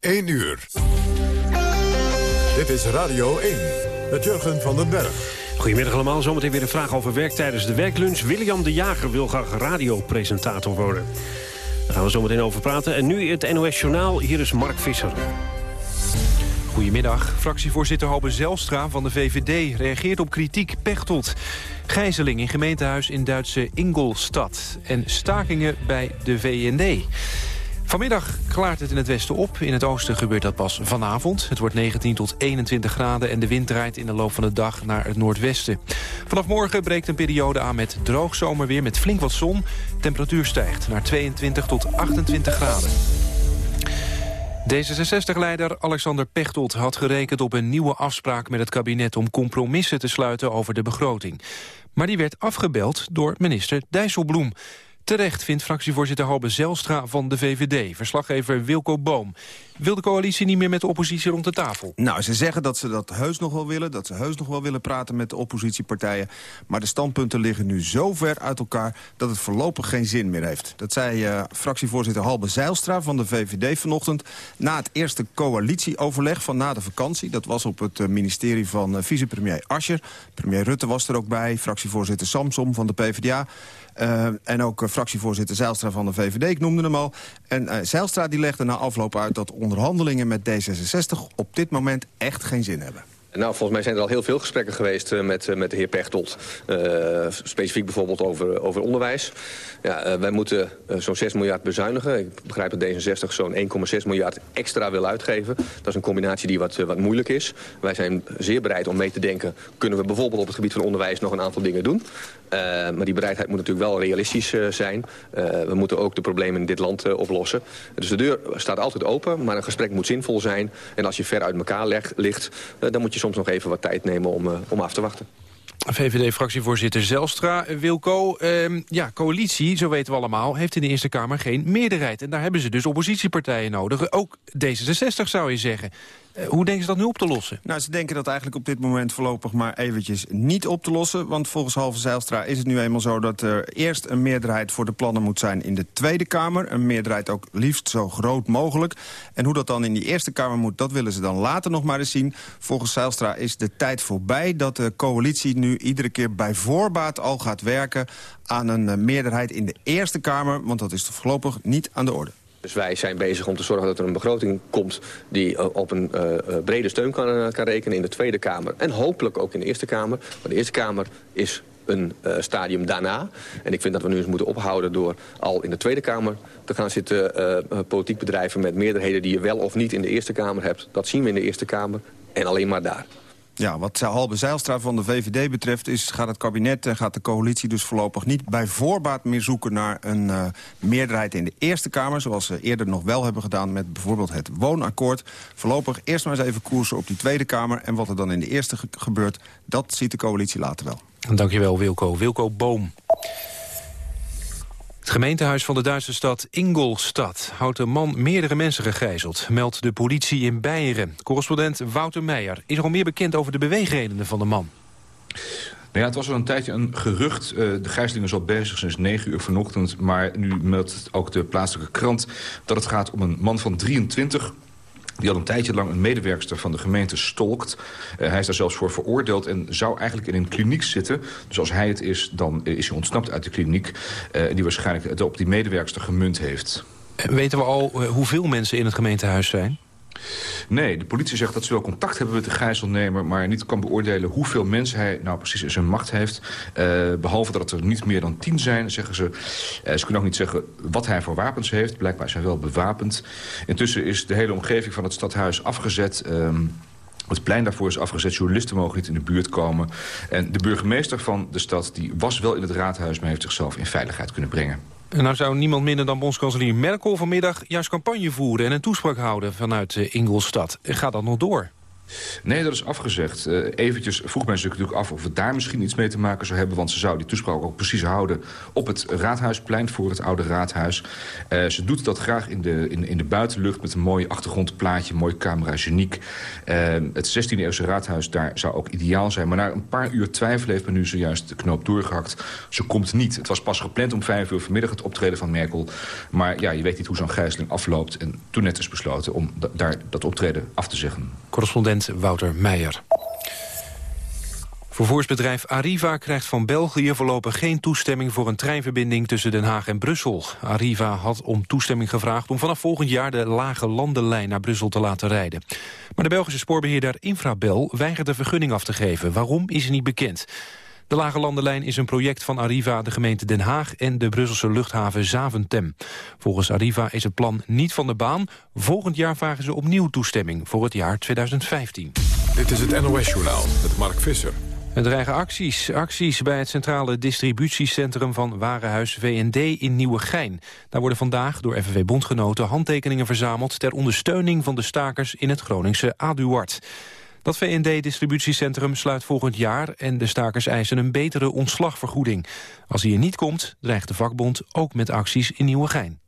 1 uur. Dit is Radio 1 met Jurgen van den Berg. Goedemiddag allemaal, zometeen weer een vraag over werk tijdens de werklunch. William de Jager wil graag radiopresentator worden. Daar gaan we zo meteen over praten. En nu het NOS Journaal, hier is Mark Visser. Goedemiddag. Fractievoorzitter Halbe Zelstra van de VVD reageert op kritiek Pechtold. Gijzeling in gemeentehuis in Duitse Ingolstad. En stakingen bij de VND. Vanmiddag klaart het in het westen op. In het oosten gebeurt dat pas vanavond. Het wordt 19 tot 21 graden en de wind draait in de loop van de dag naar het noordwesten. Vanaf morgen breekt een periode aan met droog zomerweer met flink wat zon. Temperatuur stijgt naar 22 tot 28 graden. D66-leider Alexander Pechtold had gerekend op een nieuwe afspraak met het kabinet om compromissen te sluiten over de begroting. Maar die werd afgebeld door minister Dijsselbloem. Terecht vindt fractievoorzitter Halbe Zelstra van de VVD. Verslaggever Wilco Boom. Wil de coalitie niet meer met de oppositie rond de tafel? Nou, ze zeggen dat ze dat heus nog wel willen. Dat ze heus nog wel willen praten met de oppositiepartijen. Maar de standpunten liggen nu zo ver uit elkaar... dat het voorlopig geen zin meer heeft. Dat zei uh, fractievoorzitter Halbe Zijlstra van de VVD vanochtend... na het eerste coalitieoverleg van na de vakantie. Dat was op het uh, ministerie van uh, vicepremier Ascher. Premier Rutte was er ook bij. Fractievoorzitter Samsom van de PvdA. Uh, en ook uh, fractievoorzitter Zijlstra van de VVD, ik noemde hem al. En uh, Zijlstra die legde na afloop uit dat onderhandelingen met D66 op dit moment echt geen zin hebben. Nou, volgens mij zijn er al heel veel gesprekken geweest uh, met, uh, met de heer Pechtold. Uh, specifiek bijvoorbeeld over, over onderwijs. Ja, wij moeten zo'n 6 miljard bezuinigen. Ik begrijp dat D66 zo'n 1,6 miljard extra wil uitgeven. Dat is een combinatie die wat, wat moeilijk is. Wij zijn zeer bereid om mee te denken... kunnen we bijvoorbeeld op het gebied van onderwijs nog een aantal dingen doen. maar die bereidheid moet natuurlijk wel realistisch zijn. we moeten ook de problemen in dit land oplossen. Dus de deur staat altijd open, maar een gesprek moet zinvol zijn. En als je ver uit elkaar ligt, dan moet je soms nog even wat tijd nemen om, uh, om af te wachten. VVD-fractievoorzitter Zelstra. Wilco, uh, ja, coalitie, zo weten we allemaal, heeft in de Eerste Kamer geen meerderheid. En daar hebben ze dus oppositiepartijen nodig. Ook D66 zou je zeggen. Uh, hoe denken ze dat nu op te lossen? Nou, ze denken dat eigenlijk op dit moment voorlopig maar eventjes niet op te lossen. Want volgens Halve Zijlstra is het nu eenmaal zo dat er eerst een meerderheid voor de plannen moet zijn in de Tweede Kamer. Een meerderheid ook liefst zo groot mogelijk. En hoe dat dan in die Eerste Kamer moet, dat willen ze dan later nog maar eens zien. Volgens Zijlstra is de tijd voorbij dat de coalitie nu iedere keer bij voorbaat al gaat werken aan een meerderheid in de Eerste Kamer. Want dat is voorlopig niet aan de orde. Dus wij zijn bezig om te zorgen dat er een begroting komt... die op een uh, brede steun kan, kan rekenen in de Tweede Kamer. En hopelijk ook in de Eerste Kamer. Maar de Eerste Kamer is een stadium daarna. En ik vind dat we nu eens moeten ophouden door al in de Tweede Kamer te gaan zitten politiek bedrijven met meerderheden die je wel of niet in de Eerste Kamer hebt. Dat zien we in de Eerste Kamer en alleen maar daar. Ja, wat Halbe Zijlstra van de VVD betreft... is gaat het kabinet en gaat de coalitie dus voorlopig niet bij voorbaat meer zoeken... naar een uh, meerderheid in de Eerste Kamer... zoals ze eerder nog wel hebben gedaan met bijvoorbeeld het woonakkoord. Voorlopig eerst maar eens even koersen op die Tweede Kamer... en wat er dan in de Eerste ge gebeurt, dat ziet de coalitie later wel. Dankjewel, Wilco. Wilco Boom. Het gemeentehuis van de Duitse stad Ingolstad houdt een man meerdere mensen gegijzeld, meldt de politie in Beieren. Correspondent Wouter Meijer. Is er al meer bekend over de beweegredenen van de man? Nou ja, het was al een tijdje een gerucht. Uh, de gijzeling is al bezig sinds 9 uur vanochtend. Maar nu meldt ook de plaatselijke krant dat het gaat om een man van 23 die al een tijdje lang een medewerkster van de gemeente stolkt. Uh, hij is daar zelfs voor veroordeeld en zou eigenlijk in een kliniek zitten. Dus als hij het is, dan is hij ontsnapt uit de kliniek. Uh, die waarschijnlijk op die medewerkster gemunt heeft. Weten we al hoeveel mensen in het gemeentehuis zijn? Nee, de politie zegt dat ze wel contact hebben met de gijzelnemer... maar niet kan beoordelen hoeveel mensen hij nou precies in zijn macht heeft. Uh, behalve dat er niet meer dan tien zijn, zeggen ze. Uh, ze kunnen ook niet zeggen wat hij voor wapens heeft. Blijkbaar hij wel bewapend. Intussen is de hele omgeving van het stadhuis afgezet... Um, het plein daarvoor is afgezet. Journalisten mogen niet in de buurt komen. En de burgemeester van de stad die was wel in het raadhuis... maar heeft zichzelf in veiligheid kunnen brengen. En nou zou niemand minder dan bondskanselier Merkel vanmiddag juist campagne voeren... en een toespraak houden vanuit Ingolstad. Gaat dat nog door? Nee, dat is afgezegd. Uh, eventjes vroeg men zich natuurlijk af of het daar misschien iets mee te maken zou hebben... want ze zou die toespraak ook precies houden op het Raadhuisplein... voor het oude Raadhuis. Uh, ze doet dat graag in de, in, in de buitenlucht met een mooi achtergrondplaatje... mooi camera, geniek. Uh, het 16e-eeuwse Raadhuis, daar zou ook ideaal zijn. Maar na een paar uur twijfel heeft men nu zojuist de knoop doorgehakt. Ze komt niet. Het was pas gepland om vijf uur vanmiddag het optreden van Merkel. Maar ja, je weet niet hoe zo'n gijzeling afloopt. En toen net is besloten om daar dat optreden af te zeggen. Correspondent Wouter Meijer. Vervoersbedrijf Arriva krijgt van België voorlopig geen toestemming voor een treinverbinding tussen Den Haag en Brussel. Arriva had om toestemming gevraagd om vanaf volgend jaar de lage landenlijn naar Brussel te laten rijden. Maar de Belgische spoorbeheerder Infrabel weigert de vergunning af te geven. Waarom is niet bekend. De Lage Landenlijn is een project van Arriva, de gemeente Den Haag... en de Brusselse luchthaven Zaventem. Volgens Arriva is het plan niet van de baan. Volgend jaar vragen ze opnieuw toestemming voor het jaar 2015. Dit is het NOS-journaal met Mark Visser. Er dreigen acties, acties bij het centrale distributiecentrum van Warenhuis VND in Nieuwegein. Daar worden vandaag door FNV-bondgenoten handtekeningen verzameld... ter ondersteuning van de stakers in het Groningse Aduard. Dat VND-distributiecentrum sluit volgend jaar... en de stakers eisen een betere ontslagvergoeding. Als hij er niet komt, dreigt de vakbond ook met acties in Nieuwegein.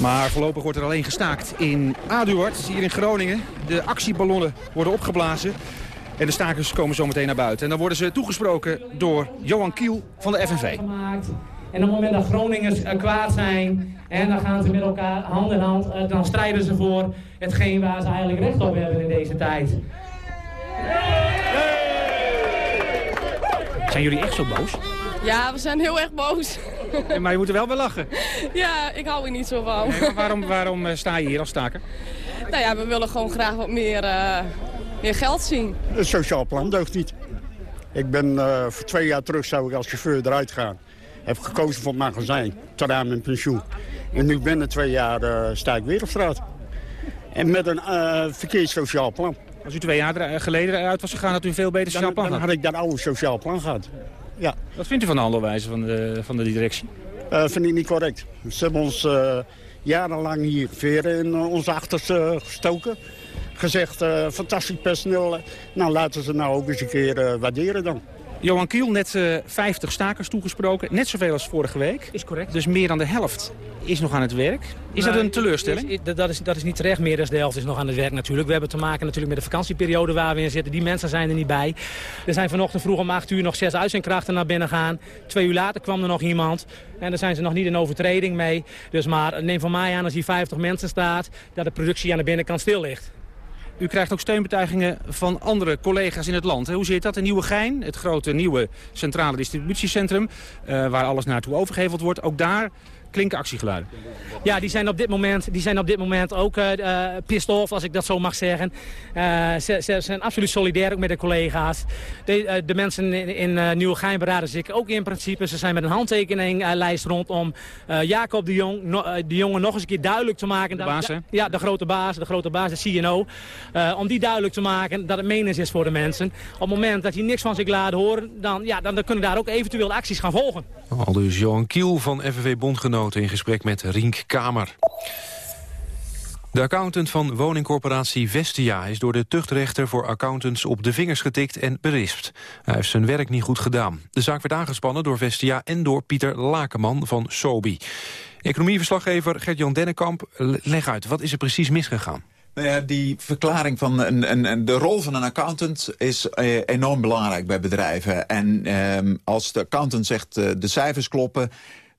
Maar voorlopig wordt er alleen gestaakt in Aduard, hier in Groningen. De actieballonnen worden opgeblazen. En de stakers komen zometeen naar buiten. En dan worden ze toegesproken door Johan Kiel van de FNV. En op het moment dat Groningers uh, kwaad zijn, en dan gaan ze met elkaar hand in hand, uh, dan strijden ze voor hetgeen waar ze eigenlijk recht op hebben in deze tijd. Zijn jullie echt zo boos? Ja, we zijn heel erg boos. Ja, maar je moet er wel bij lachen. Ja, ik hou er niet zo van. Nee, waarom, waarom uh, sta je hier als staker? Nou ja, we willen gewoon graag wat meer, meer geld zien. Het sociaal plan deugt niet. Ik ben voor twee jaar terug zou ik als chauffeur eruit gaan heb gekozen voor het magazijn, aan mijn pensioen. En nu binnen twee jaar uh, sta ik weer op straat. En met een uh, verkeerd sociaal plan. Als u twee jaar eh, geleden eruit was gegaan, had u een veel beter sociaal plan dan, dan had ik dat oude sociaal plan gehad. Ja. Wat vindt u van de handelwijze van de, van de directie? Uh, vind ik niet correct. Ze hebben ons jarenlang hier veren in onze achters gestoken. Gezegd, fantastisch personeel. Nou, laten ze nou ook eens een keer waarderen dan. Johan Kiel, net uh, eh, 50 stakers toegesproken. Net zoveel als vorige week. Is correct. Dus meer dan de helft is nog aan het werk. Is dat een teleurstelling? Is, dat, is, dat is niet terecht. Meer dan de helft is nog aan het werk natuurlijk. We hebben te maken natuurlijk met de vakantieperiode waar we in zitten. Die mensen zijn er niet bij. Er zijn vanochtend vroeg om 8 uur nog zes uitzendkrachten naar binnen gaan. Twee uur later kwam er nog iemand. En daar zijn ze nog niet in overtreding mee. Dus maar neem van mij aan als hier 50 mensen staat... dat de productie aan de binnenkant stil ligt. U krijgt ook steunbetuigingen van andere collega's in het land. Hoe zit dat in Nieuwegein, het grote nieuwe centrale distributiecentrum... Uh, waar alles naartoe overgeheveld wordt. Ook daar klinken actiegeluiden. Ja, die zijn op dit moment, die zijn op dit moment ook uh, pissed off, als ik dat zo mag zeggen. Uh, ze, ze, zijn absoluut solidair ook met de collega's. De, de mensen in, in Nieuwegein beraden zich ook in principe. Ze zijn met een handtekeninglijst rondom Jacob de Jong, no, de jongen nog eens een keer duidelijk te maken. De baas, hè? Ja, de grote baas, de grote baas, de CNO. om die duidelijk te maken dat het menens is voor de mensen. Op het moment dat die niks van zich laten horen, dan, ja, dan, dan kunnen daar ook eventueel acties gaan volgen. Al dus Johan Kiel van FNV Bondgenoten in gesprek met Rink Kamer. De accountant van woningcorporatie Vestia is door de tuchtrechter voor accountants op de vingers getikt en berispt. Hij heeft zijn werk niet goed gedaan. De zaak werd aangespannen door Vestia en door Pieter Lakenman van Sobi. Economieverslaggever Gert-Jan Dennekamp, leg uit, wat is er precies misgegaan? Nou ja, die verklaring van een, een, de rol van een accountant is eh, enorm belangrijk bij bedrijven. En eh, als de accountant zegt uh, de cijfers kloppen,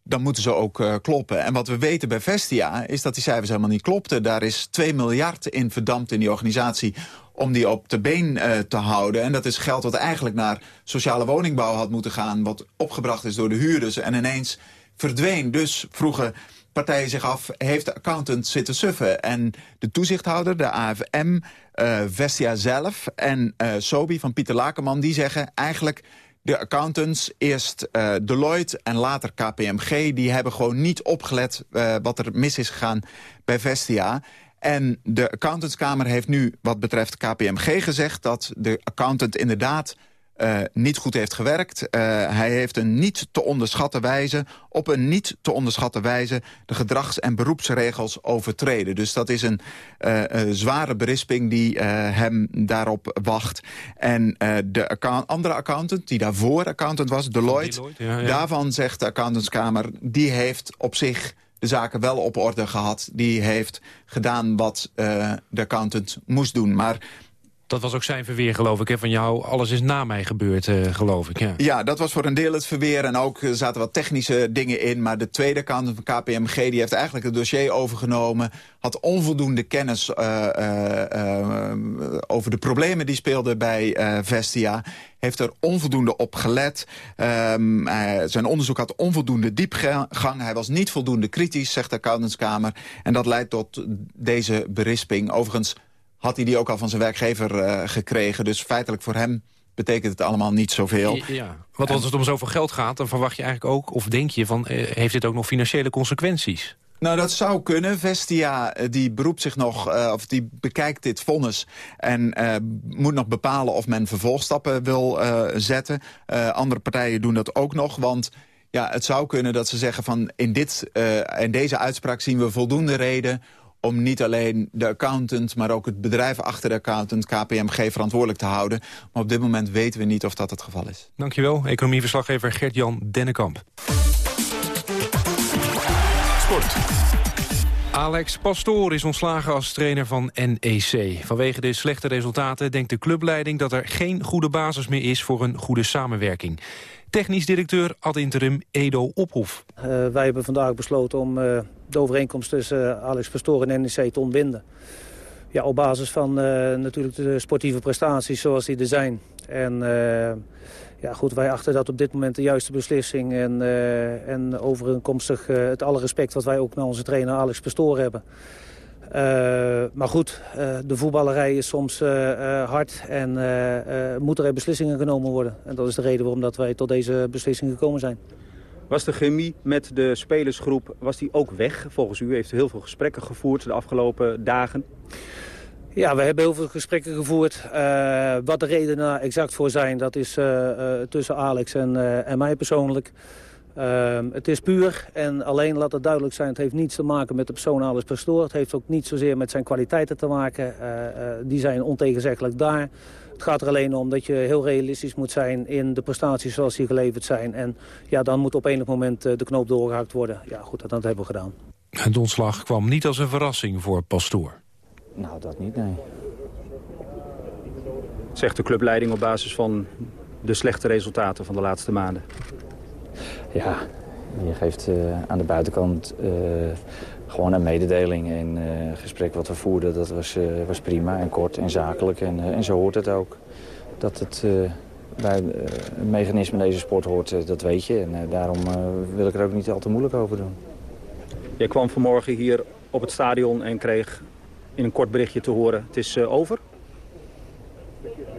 dan moeten ze ook uh, kloppen. En wat we weten bij Vestia is dat die cijfers helemaal niet klopten. Daar is 2 miljard in verdampt in die organisatie om die op de been uh, te houden. En dat is geld wat eigenlijk naar sociale woningbouw had moeten gaan... wat opgebracht is door de huurders en ineens verdween. Dus vroegen partijen zich af, heeft de accountant zitten suffen? En de toezichthouder, de AFM, eh, Vestia zelf en Sobi van Pieter Lakenman... die zeggen eigenlijk de accountants, eerst uh, Deloitte en later KPMG... die hebben gewoon niet opgelet uh, wat er mis is gegaan bij Vestia. En de accountantskamer heeft nu wat betreft KPMG gezegd... dat de accountant inderdaad uh, niet goed heeft gewerkt. Uh, hij heeft een niet te onderschatten wijze, op een niet te onderschatten wijze... de gedrags- en beroepsregels overtreden. Dus dat is een uh, zware berisping die hem daarop wacht. En de account andere accountant, die daarvoor accountant was, Deloitte... Deloitte ja, ja. daarvan zegt de accountantskamer, die heeft op zich de zaken wel op orde gehad. Die heeft gedaan wat de accountant moest doen. Maar dat was ook zijn verweer, geloof ik, hè? van jou. Alles is na mij gebeurd, uh, geloof ik. Ja. dat was voor een deel het verweer. En ook er zaten wat technische dingen in. Maar de tweede kant van KPMG die heeft eigenlijk het dossier overgenomen. Had onvoldoende kennis uh, over de problemen die speelden bij Vestia. Heeft er onvoldoende op gelet. Um, zijn onderzoek had onvoldoende diepgang. Hij was niet voldoende kritisch, zegt de accountantskamer. En dat leidt tot deze berisping. Overigens had hij die ook al van zijn werkgever uh, gekregen. Dus feitelijk voor hem betekent het allemaal niet zoveel. Ja, want als het om zoveel geld gaat, dan verwacht je eigenlijk ook... of denk je van, uh, heeft dit ook nog financiële consequenties? Nou, dat zou kunnen. Vestia eh, die beroept zich nog, uh, of die bekijkt dit vonnis... en uh, moet nog bepalen of men vervolgstappen wil uh, zetten. andere partijen doen dat ook nog, want... Ja, het zou kunnen dat ze zeggen van in, dit, in deze uitspraak zien we voldoende reden om niet alleen de accountant, maar ook het bedrijf achter de accountant, KPMG, verantwoordelijk te houden. Maar op dit moment weten we niet of dat het geval is. Dankjewel, economieverslaggever Gert-Jan Dennekamp. Sport. Alex Pastoor is ontslagen als trainer van NEC. Vanwege de slechte resultaten denkt de clubleiding dat er geen goede basis meer is voor een goede samenwerking. Technisch directeur ad interim Edo Ophof. Uh, wij hebben vandaag besloten om uh, de overeenkomst tussen uh, Alex Pastoor en NEC te ontbinden. Ja, op basis van natuurlijk de sportieve prestaties zoals die er zijn. En ja, goed, wij achten dat op dit moment de juiste beslissing. En, en overeenkomstig het alle respect wat wij ook naar onze trainer Alex Pastoor hebben. Maar goed, de voetballerij is soms hard en moeten er beslissingen genomen worden. En dat is de reden waarom dat wij tot deze beslissing gekomen zijn. Was de chemie met de spelersgroep was die ook weg? Volgens u u heeft heel veel gesprekken gevoerd de afgelopen dagen. Ja, we hebben heel veel gesprekken gevoerd. wat de redenen exact voor zijn, dat is tussen Alex en, en mij persoonlijk. Uh, het is puur en alleen laat het duidelijk zijn... het heeft niets te maken met de persoon Pastoor. Het heeft ook niet zozeer met zijn kwaliteiten te maken. Die zijn ontegenzeggelijk daar. Het gaat er alleen om dat je heel realistisch moet zijn... in de prestaties zoals die geleverd zijn. En ja, dan moet op enig moment eh, de knoop doorgehakt worden. Ja, goed, dat, dat hebben we gedaan. Het ontslag kwam niet als een verrassing voor Pastoor. Nou, dat niet, nee. Zegt de clubleiding op basis van de slechte resultaten van de laatste maanden? Ja, je geeft uh, aan de buitenkant uh, gewoon een mededeling. En het gesprek wat we voerden, dat was, was prima en kort en zakelijk. En, en zo hoort het ook. Dat het bij het mechanisme in deze sport hoort, dat weet je. En daarom wil ik er ook niet al te moeilijk over doen. Jij kwam vanmorgen hier op het stadion en kreeg in een kort berichtje te horen... het is over?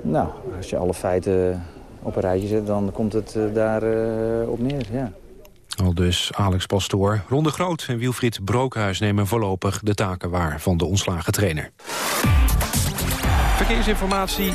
Nou, als je alle feiten op een rijtje zet, dan komt het daar op neer, ja. Al dus Alex Pastoor, Ronde Groot en Wilfried Brookhuis nemen voorlopig de taken waar van de ontslagen trainer. Verkeersinformatie,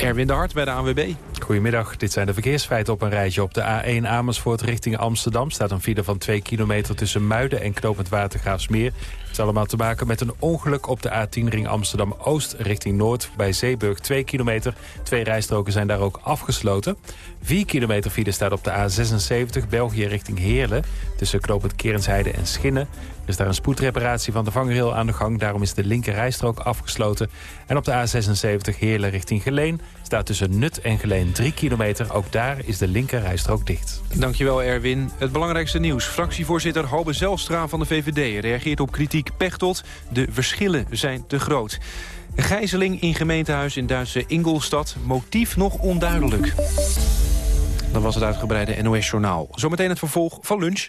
Erwin de Hart bij de ANWB. Goedemiddag, dit zijn de verkeersfeiten op een rijtje. Op de A1 Amersfoort richting Amsterdam staat een file van 2 kilometer tussen Muiden en Knopend Watergraafsmeer. Het is allemaal te maken met een ongeluk op de A10 ring Amsterdam-Oost richting Noord bij Zeeburg 2 kilometer. Twee rijstroken zijn daar ook afgesloten. 4 kilometer file staat op de A76 België richting Heerlen tussen Knopend Kerensheide en Schinnen. Er is daar een spoedreparatie van de vangrail aan de gang. Daarom is de linker rijstrook afgesloten. En op de A76 Heerlen richting Geleen staat tussen Nut en Geleen 3 kilometer. Ook daar is de linker rijstrook dicht. Dankjewel Erwin. Het belangrijkste nieuws. Fractievoorzitter Halbe Zelstra van de VVD reageert op kritiek Pechtold. De verschillen zijn te groot. Gijzeling in gemeentehuis in Duitse Ingolstad. Motief nog onduidelijk. Dat was het uitgebreide NOS-journaal. Zometeen het vervolg van lunch.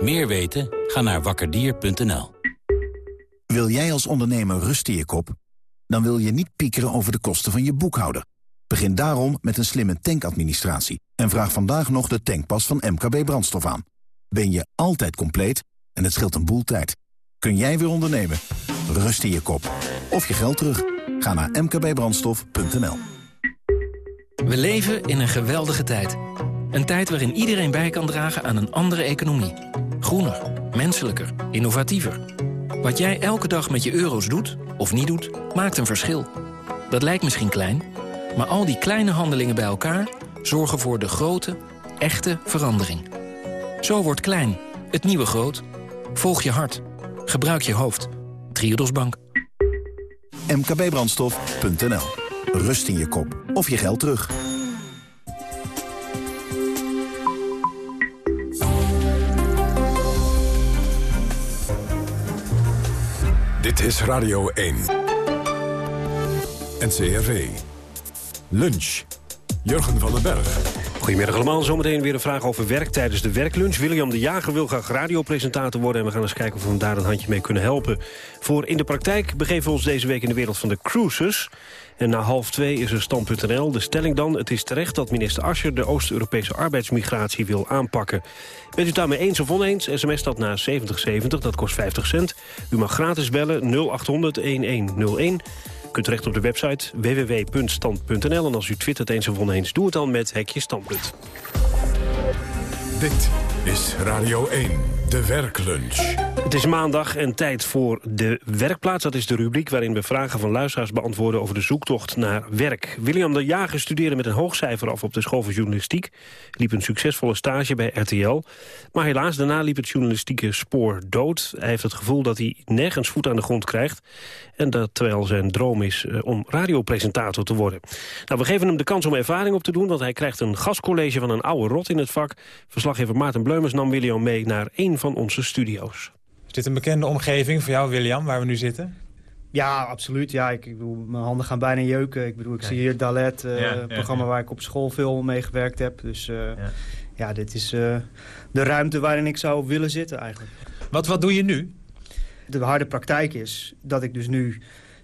Meer weten? Ga naar wakkerdier.nl. Wil jij als ondernemer rust in je kop? Dan wil je niet piekeren over de kosten van je boekhouder. Begin daarom met een slimme tankadministratie. En vraag vandaag nog de tankpas van MKB Brandstof aan. Ben je altijd compleet en het scheelt een boel tijd. Kun jij weer ondernemen? Rust in je kop. Of je geld terug. Ga naar mkbbrandstof.nl We leven in een geweldige tijd. Een tijd waarin iedereen bij kan dragen aan een andere economie. Groener, menselijker, innovatiever. Wat jij elke dag met je euro's doet, of niet doet, maakt een verschil. Dat lijkt misschien klein, maar al die kleine handelingen bij elkaar... zorgen voor de grote, echte verandering. Zo wordt klein, het nieuwe groot. Volg je hart. Gebruik je hoofd. Triodos Bank. mkbbrandstof.nl Rust in je kop. Of je geld terug. Dit is Radio 1. NCRV. Lunch. Jurgen van den Berg. Goedemiddag allemaal. Zometeen weer een vraag over werk tijdens de werklunch. William de Jager wil graag radiopresentator worden... en we gaan eens kijken of we hem daar een handje mee kunnen helpen. Voor In de Praktijk begeven we ons deze week in de wereld van de cruises. En na half twee is er stand.nl. De stelling dan, het is terecht dat minister Ascher... de Oost-Europese arbeidsmigratie wil aanpakken. Bent u daarmee eens of oneens? SMS dat naar 7070, dat kost 50 cent. U mag gratis bellen 0800-1101 kunt terecht op de website www.stand.nl. En als u twittert eens of oneens, doe het dan met Hekje Standpunt. Dit is Radio 1, de werklunch. Het is maandag en tijd voor de werkplaats. Dat is de rubriek waarin we vragen van luisteraars beantwoorden... over de zoektocht naar werk. William de Jager studeerde met een hoog cijfer af op de school van journalistiek. Liep een succesvolle stage bij RTL. Maar helaas, daarna liep het journalistieke spoor dood. Hij heeft het gevoel dat hij nergens voet aan de grond krijgt. En dat terwijl zijn droom is eh, om radiopresentator te worden. Nou, we geven hem de kans om ervaring op te doen... want hij krijgt een gastcollege van een oude rot in het vak. Verslaggever Maarten Bleumers nam William mee naar een van onze studio's. Is dit een bekende omgeving voor jou, William, waar we nu zitten? Ja, absoluut. Ja, ik, ik bedoel, mijn handen gaan bijna jeuken. Ik bedoel, ik zie hier Dalet, uh, Ja, een ja, programma ja. waar ik op school veel mee gewerkt heb. Dus eh, ja. dit is eh, de ruimte waarin ik zou willen zitten eigenlijk. Wat, wat doe je nu? De harde praktijk is dat ik dus nu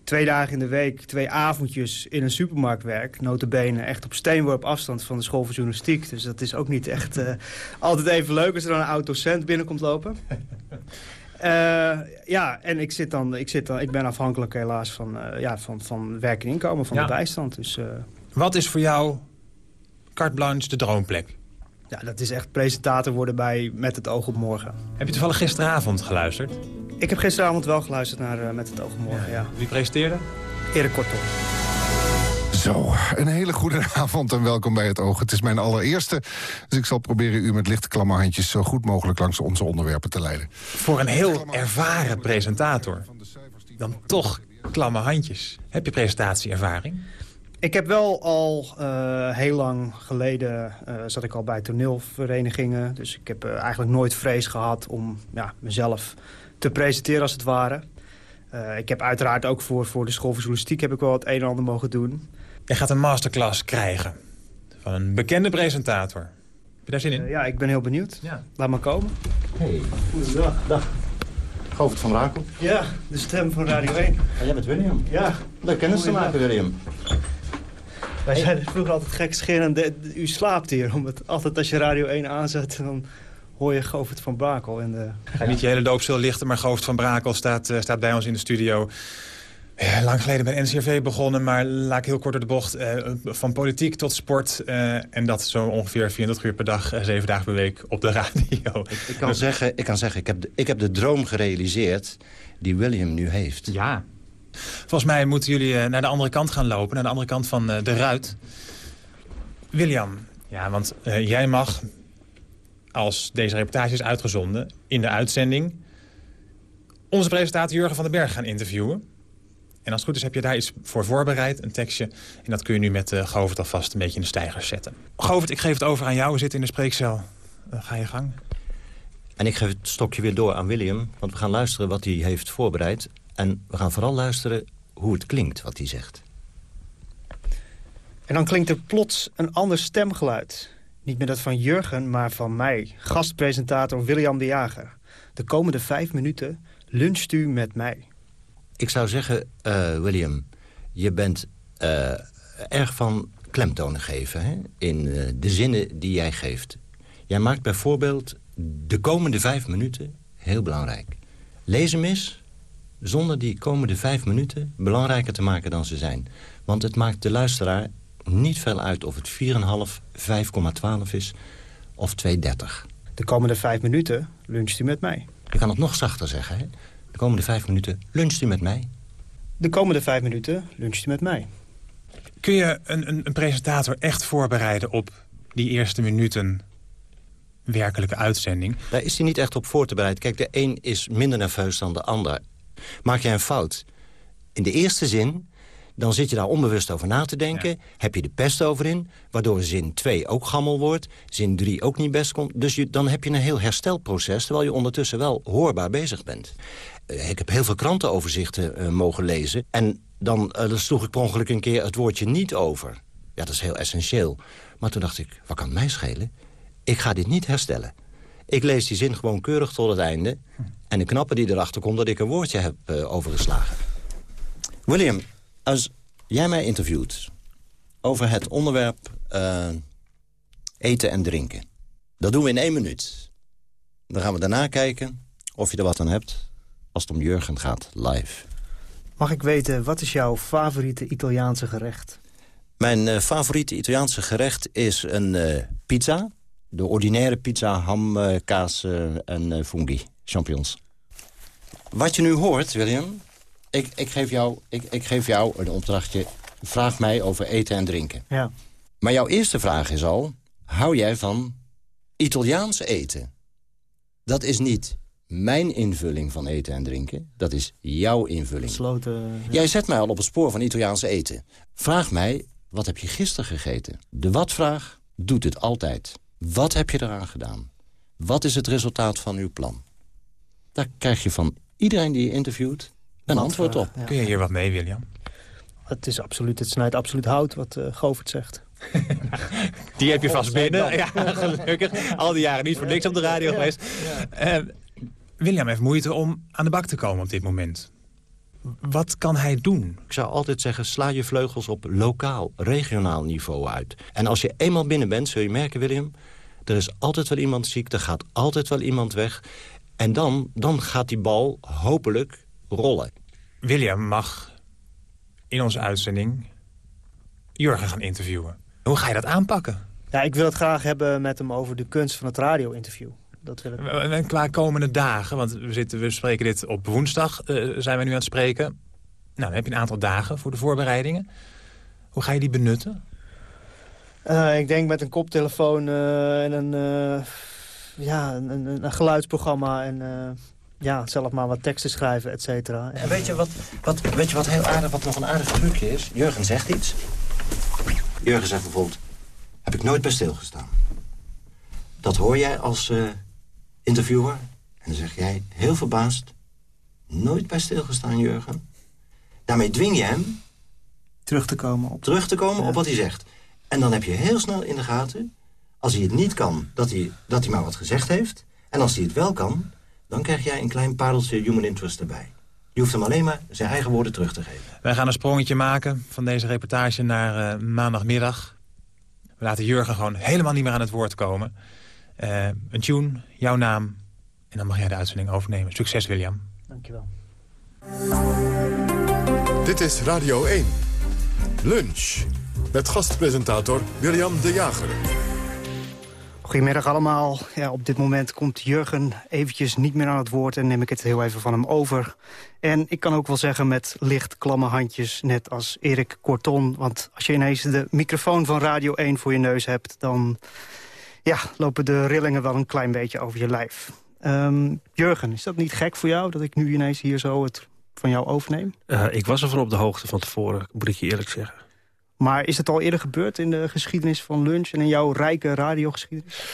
twee dagen in de week, twee avondjes in een supermarkt werk. Notabene echt op steenworp afstand van de school voor journalistiek. Dus dat is ook niet echt eh, altijd even leuk als er dan een oud-docent binnenkomt lopen. Eh, ja, en ik, zit dan, ik, zit dan, ik ben afhankelijk helaas van, eh, ja, van, van werk en inkomen, van Ja. de bijstand. Dus Wat is voor jou carte blanche de droomplek? ja, dat is echt presentator worden bij Met het oog op morgen. Heb je toevallig gisteravond geluisterd? Ik heb gisteravond wel geluisterd naar eh, Met het oog op morgen, ja. Wie presenteerde? Erik Kortom. Zo, een hele goede avond en welkom bij het Oog. Het is mijn allereerste, dus ik zal proberen u met lichte klamme handjes... zo goed mogelijk langs onze onderwerpen te leiden. Voor een heel ervaren presentator. Dan toch klamme handjes. Heb je presentatieervaring? Ik heb wel al eh, heel lang geleden eh, zat ik al bij toneelverenigingen. Dus ik heb eigenlijk nooit vrees gehad om ja, mezelf te presenteren als het ware. Eh, ik heb uiteraard ook voor, voor de school voor journalistiek heb ik wel het een en ander mogen doen. Je gaat een masterclass krijgen van een bekende presentator. Heb je daar zin in? Eh, ja, ik ben heel benieuwd. Laat maar komen. Hey. Goedendag. Dag. Govert van Brakel. Ja, de stem van Radio 1. En jij bent William. Ja. Leuk kennis te maken, William. Wij zeiden vroeger altijd gekscherend, u slaapt hier. Omdat altijd als je Radio 1 aanzet, dan hoor je Govert van Brakel. In de... Ga niet je hele doopstil lichten, maar Gooft van Brakel staat, eh, staat bij ons in de studio. Ja, lang geleden bij NCRV begonnen, maar laat ik heel kort door de bocht. eh, van politiek tot sport. eh, en dat zo ongeveer 24 uur per dag, eh, zeven dagen per week op de radio. Ik kan zeggen, ik, kan zeggen ik, heb de, ik heb de droom gerealiseerd die William nu heeft. Ja. Volgens mij moeten jullie eh, naar de andere kant gaan lopen. Naar de andere kant van eh, de ruit. William, ja, want eh, jij mag, als deze reportage is uitgezonden... in de uitzending onze presentator Jurgen van den Berg gaan interviewen. En als het goed is heb je daar iets voor voorbereid, een tekstje. En dat kun je nu met uh, Govert alvast een beetje in de stijgers zetten. Govert, ik geef het over aan jou. We zitten in de spreekcel. Uh, ga je gang. En ik geef het stokje weer door aan William. Want we gaan luisteren wat hij heeft voorbereid. En we gaan vooral luisteren hoe het klinkt wat hij zegt. En dan klinkt er plots een ander stemgeluid. Niet meer dat van Jurgen, maar van mij. Gastpresentator William de Jager. De komende vijf minuten luncht u met mij. Ik zou zeggen, uh, William, je bent uh, erg van klemtonen geven... Hè? in uh, de zinnen die jij geeft. Jij maakt bijvoorbeeld de komende vijf minuten heel belangrijk. Lees hem eens zonder die komende vijf minuten belangrijker te maken dan ze zijn. Want het maakt de luisteraar niet veel uit of het 4,5, 5,12 is of 2,30. De komende vijf minuten luncht u met mij. Je kan het nog zachter zeggen, hè? De komende vijf minuten luncht u met mij. De komende vijf minuten luncht u met mij. Kun je een, een, een presentator echt voorbereiden op die eerste minuten werkelijke uitzending? Daar is hij niet echt op voor te bereiden. Kijk, de een is minder nerveus dan de ander. Maak je een fout in de eerste zin... dan zit je daar onbewust over na te denken. Ja. Heb je de pest over in, waardoor zin 2 ook gammel wordt. Zin 3 ook niet best komt. Dus je, dan heb je een heel herstelproces... terwijl je ondertussen wel hoorbaar bezig bent. Uh, ik heb heel veel krantenoverzichten uh, mogen lezen. En dan uh, sloeg ik per ongeluk een keer het woordje niet over. Ja, dat is heel essentieel. Maar toen dacht ik, wat kan mij schelen? Ik ga dit niet herstellen. Ik lees die zin gewoon keurig tot het einde. En de knappe die erachter komt dat ik een woordje heb uh, overgeslagen. William, als jij mij interviewt over het onderwerp uh, eten en drinken. Dat doen we in één minuut. Dan gaan we daarna kijken of je er wat aan hebt als het om Jurgen gaat live. Mag ik weten, wat is jouw favoriete Italiaanse gerecht? Mijn uh, favoriete Italiaanse gerecht is een pizza de ordinaire pizza, ham, kaas en fungi, champignons. Wat je nu hoort, William, ik, ik, geef jou, ik, ik geef jou een opdrachtje. Vraag mij over eten en drinken. Ja. Maar jouw eerste vraag is al, hou jij van Italiaans eten? Dat is niet mijn invulling van eten en drinken. Dat is jouw invulling. Sloten, ja. Jij zet mij al op het spoor van Italiaans eten. Vraag mij, wat heb je gisteren gegeten? De wat-vraag doet het altijd. Wat heb je eraan gedaan? Wat is het resultaat van uw plan? Daar krijg je van iedereen die je interviewt een antwoord op. Ja. Kun je hier wat mee, William? Het, is absoluut, het snijdt absoluut hout, wat uh, Govert zegt. die heb je vast binnen. Ja, gelukkig. Al die jaren niet voor niks op de radio geweest. Uh, William heeft moeite om aan de bak te komen op dit moment. Wat kan hij doen? Ik zou altijd zeggen, sla je vleugels op lokaal, regionaal niveau uit. En als je eenmaal binnen bent, zul je merken, William... er is altijd wel iemand ziek, er gaat altijd wel iemand weg. En dan, dan gaat die bal hopelijk rollen. William mag in onze uitzending Jurgen gaan interviewen. Hoe ga je dat aanpakken? Ja, ik wil het graag hebben met hem over de kunst van het radio-interview. Dat wil ik. En qua komende dagen, want we, zitten, we spreken dit op woensdag, uh, zijn we nu aan het spreken. Nou, dan heb je een aantal dagen voor de voorbereidingen. Hoe ga je die benutten? Uh, ik denk met een koptelefoon uh, en een, ja, een, een, een, geluidsprogramma en ja, zelf maar wat teksten schrijven, et cetera. En weet je wat, wat, weet je wat heel aardig, wat nog een aardig trucje is? Jurgen zegt iets. Jurgen zegt bijvoorbeeld, heb ik nooit bij stilgestaan. Dat hoor jij als uh, interviewer. En dan zeg jij, heel verbaasd... nooit bij stilgestaan, Jurgen. Daarmee dwing je hem... Terug te komen op, terug te komen ja. op wat hij zegt. En dan heb je heel snel in de gaten... als hij het niet kan, dat hij, dat hij maar wat gezegd heeft. En als hij het wel kan, dan krijg jij een klein pareltje human interest erbij. Je hoeft hem alleen maar zijn eigen woorden terug te geven. Wij gaan een sprongetje maken van deze reportage naar uh, maandagmiddag. We laten Jurgen gewoon helemaal niet meer aan het woord komen... Uh, een tune, jouw naam. En dan mag jij de uitzending overnemen. Succes, William. Dankjewel. Dit is Radio 1. Lunch. Met gastpresentator William de Jager. Goedemiddag allemaal. Ja, op dit moment komt Jurgen eventjes niet meer aan het woord... en neem ik het heel even van hem over. En ik kan ook wel zeggen met licht klamme handjes, net als Erik Korton. Want als je ineens de microfoon van Radio 1 voor je neus hebt... dan ja, lopen de rillingen wel een klein beetje over je lijf. Ehm, Jurgen, is dat niet gek voor jou dat ik nu ineens hier zo het van jou overneem? Uh, ik was ervan op de hoogte van tevoren, moet ik je eerlijk zeggen. Maar is het al eerder gebeurd in de geschiedenis van lunch... en in jouw rijke radiogeschiedenis?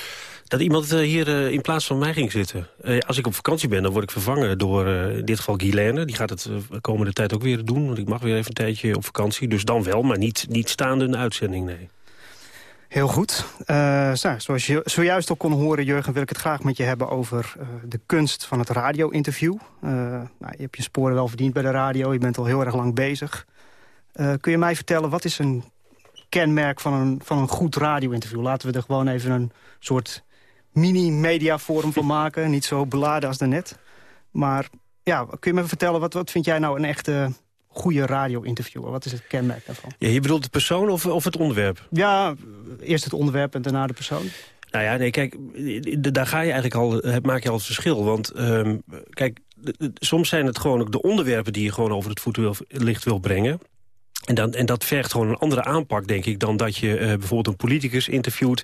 Dat iemand uh, hier uh, in plaats van mij ging zitten. als ik op vakantie ben, dan word ik vervangen door in dit geval Guilaine. Die gaat het de komende tijd ook weer doen. Want ik mag weer even een tijdje op vakantie. Dus dan wel, maar niet, niet staande in de uitzending, nee. Heel goed. Uh, nou, zoals je zojuist al kon horen, Jurgen, wil ik het graag met je hebben over uh, de kunst van het radio-interview. Uh, nou, je hebt je sporen wel verdiend bij de radio, je bent al heel erg lang bezig. Kun je mij vertellen, wat is een kenmerk van een, van een goed radio-interview? Laten we er gewoon even een soort mini-mediaforum van maken. Niet zo beladen als daarnet. Maar ja, kun je me vertellen, wat, wat vind jij nou een echte goede radio-interviewer? Wat is het kenmerk daarvan? Ja, je bedoelt de persoon of, of het onderwerp? Ja, eerst het onderwerp en daarna de persoon. Nou ja, nee, kijk, daar ga je eigenlijk al, maak je al het verschil. Want um, kijk, soms zijn het gewoon ook de onderwerpen die je gewoon over het voetlicht wil brengen. En, dan, en dat vergt gewoon een andere aanpak, denk ik... dan dat je uh, bijvoorbeeld een politicus interviewt...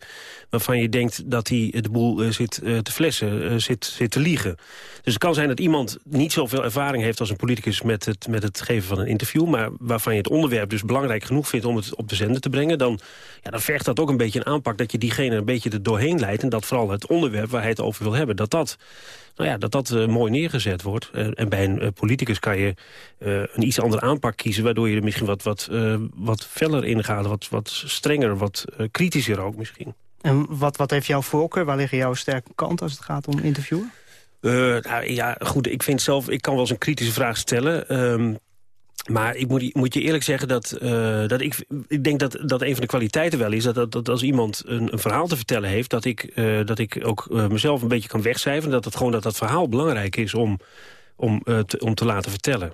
waarvan je denkt dat hij de boel uh, zit te flessen, zit, zit te liegen. Dus het kan zijn dat iemand niet zoveel ervaring heeft als een politicus... met het, met het geven van een interview... maar waarvan je het onderwerp dus belangrijk genoeg vindt... om het op de zender te brengen... dan, ja, dan vergt dat ook een beetje een aanpak... dat je diegene een beetje er doorheen leidt... en dat vooral het onderwerp waar hij het over wil hebben... dat dat nou ja, dat dat uh, mooi neergezet wordt. Uh, en bij een uh, politicus kan je een iets andere aanpak kiezen... waardoor je er misschien wat, wat, wat feller ingaat, wat, wat strenger, wat kritischer ook misschien. En wat, wat heeft jouw voorkeur? Waar liggen jouw sterke kanten als het gaat om interviewen? nou ja, goed, ik vind zelf, ik kan wel eens een kritische vraag stellen... Um, maar ik moet, moet, je eerlijk zeggen dat, uh, dat ik, ik denk dat, dat een van de kwaliteiten wel is... dat, dat, dat als iemand een, een, verhaal te vertellen heeft... dat ik, uh, dat ik ook uh, mezelf een beetje kan wegcijferen. Dat het gewoon dat dat verhaal belangrijk is om, om, om te laten vertellen.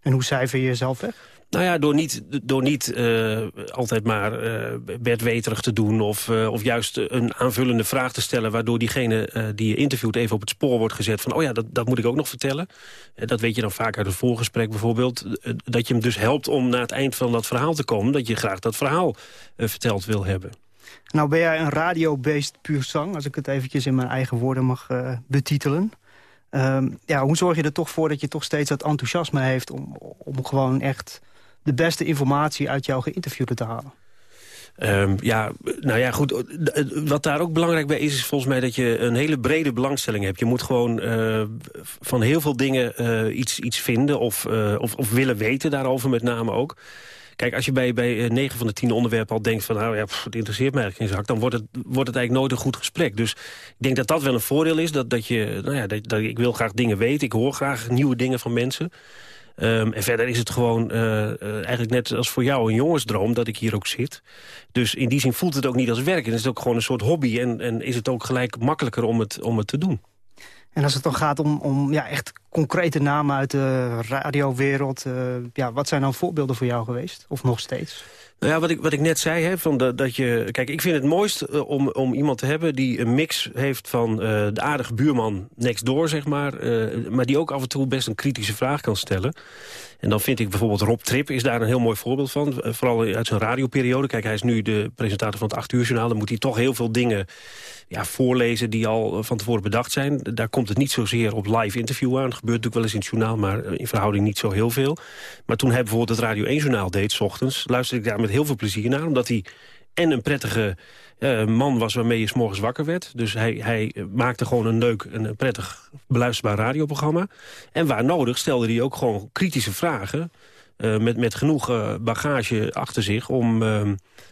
En hoe cijfer je jezelf weg? Nou ja, door niet, door niet uh, altijd maar uh, bedweterig te doen... Of, uh, of juist een aanvullende vraag te stellen... waardoor diegene die je interviewt even op het spoor wordt gezet... van oh ja, dat, dat moet ik ook nog vertellen. dat weet je dan vaak uit het voorgesprek bijvoorbeeld. dat je hem dus helpt om na het eind van dat verhaal te komen... dat je graag dat verhaal verteld wil hebben. Nou ben jij een radio-based puur zang... als ik het eventjes in mijn eigen woorden mag betitelen... Um, ja, hoe zorg je er toch voor dat je toch steeds dat enthousiasme heeft... om, om gewoon echt de beste informatie uit jouw geïnterviewde te halen? Um, ja, nou ja, goed. Wat daar ook belangrijk bij is, is volgens mij dat je een hele brede belangstelling hebt. Je moet gewoon uh, van heel veel dingen iets, iets vinden of, of, of, willen weten daarover met name ook. Kijk, als je bij, bij 9 van de 10 onderwerpen al denkt van... nou ja, pff, het interesseert me eigenlijk geen zak... dan wordt het, wordt het eigenlijk nooit een goed gesprek. Dus ik denk dat dat wel een voordeel is. Dat, dat je, nou ja, dat ik wil graag dingen weten. Ik hoor graag nieuwe dingen van mensen. Um, en verder is het gewoon uh, uh, eigenlijk net als voor jou een jongensdroom dat ik hier ook zit. Dus in die zin voelt het ook niet als werk. En is het ook gewoon een soort hobby. En, en is het ook gelijk makkelijker om het, om het te doen. En als het dan gaat om, om ja, echt concrete namen uit de radiowereld... Uh, ja, wat zijn dan voorbeelden voor jou geweest? Of nog steeds? Nou ja, wat ik, wat ik net zei, hè, van dat je... Kijk, ik vind het mooist uh, om, om iemand te hebben die een mix heeft van uh, de aardige buurman next door, zeg maar. Uh, maar die ook af en toe best een kritische vraag kan stellen. En dan vind ik bijvoorbeeld Rob Trip is daar een heel mooi voorbeeld van. Vooral uit zijn radioperiode. Kijk, hij is nu de presentator van het 8 uur journaal. Dan moet hij toch heel veel dingen ja, voorlezen die al van tevoren bedacht zijn. Daar komt het niet zozeer op live interview aan. Dat gebeurt natuurlijk wel eens in het journaal, maar in verhouding niet zo heel veel. Maar toen hij bijvoorbeeld het Radio 1 journaal deed, s ochtends... luisterde ik daar met heel veel plezier naar, omdat hij en een prettige uh, man was waarmee je s morgens wakker werd. Dus hij, hij maakte gewoon een leuk en een prettig beluisterbaar radioprogramma. En waar nodig stelde hij ook gewoon kritische vragen... Uh, met, met genoeg uh, bagage achter zich om,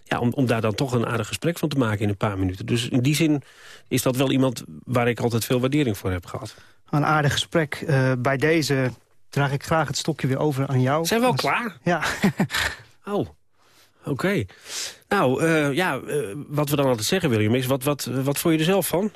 ja, om, om daar dan toch een aardig gesprek van te maken in een paar minuten. Dus in die zin is dat wel iemand waar ik altijd veel waardering voor heb gehad. Een aardig gesprek. bij deze draag ik graag het stokje weer over aan jou. Zijn we al klaar? Ja. oh. Oké. Okay. Nou, uh, ja, uh, wat we dan altijd zeggen, William, is wat, wat, wat vond je er zelf van?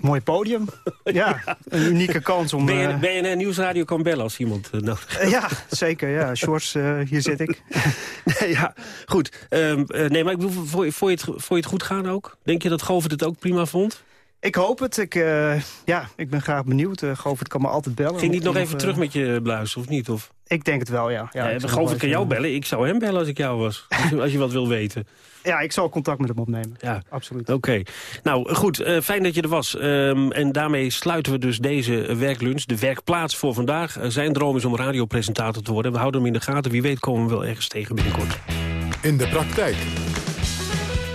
Mooi podium. Ja, een unieke kans om... Je, eh, BNN Nieuwsradio kan bellen als iemand nodig heeft. Ja, zeker. Ja. Shorts, uh, hier zit ik. ja, goed. Um, nee, maar ik bedoel, voor, voor, je het, je het goed gaan ook? Denk je dat Govert het ook prima vond? Ik hoop het. Ik, uh, ja, ik ben graag benieuwd. Uh, Govert kan me altijd bellen. Ging niet nog even uh, terug met je bluis, of niet? Of? Ik denk het wel, ja. ja, ja Govert kan jou bellen. Ik zou hem bellen als ik jou was. als, je, als je wat wil weten. Ja, ik zal contact met hem opnemen. Ja, absoluut. Oké. Okay. Nou, goed. Uh, fijn dat je er was. Um, en daarmee sluiten we dus deze werklunch. De werkplaats voor vandaag. Uh, zijn droom is om radiopresentator te worden. We houden hem in de gaten. Wie weet komen we wel ergens tegen binnenkort. In de praktijk.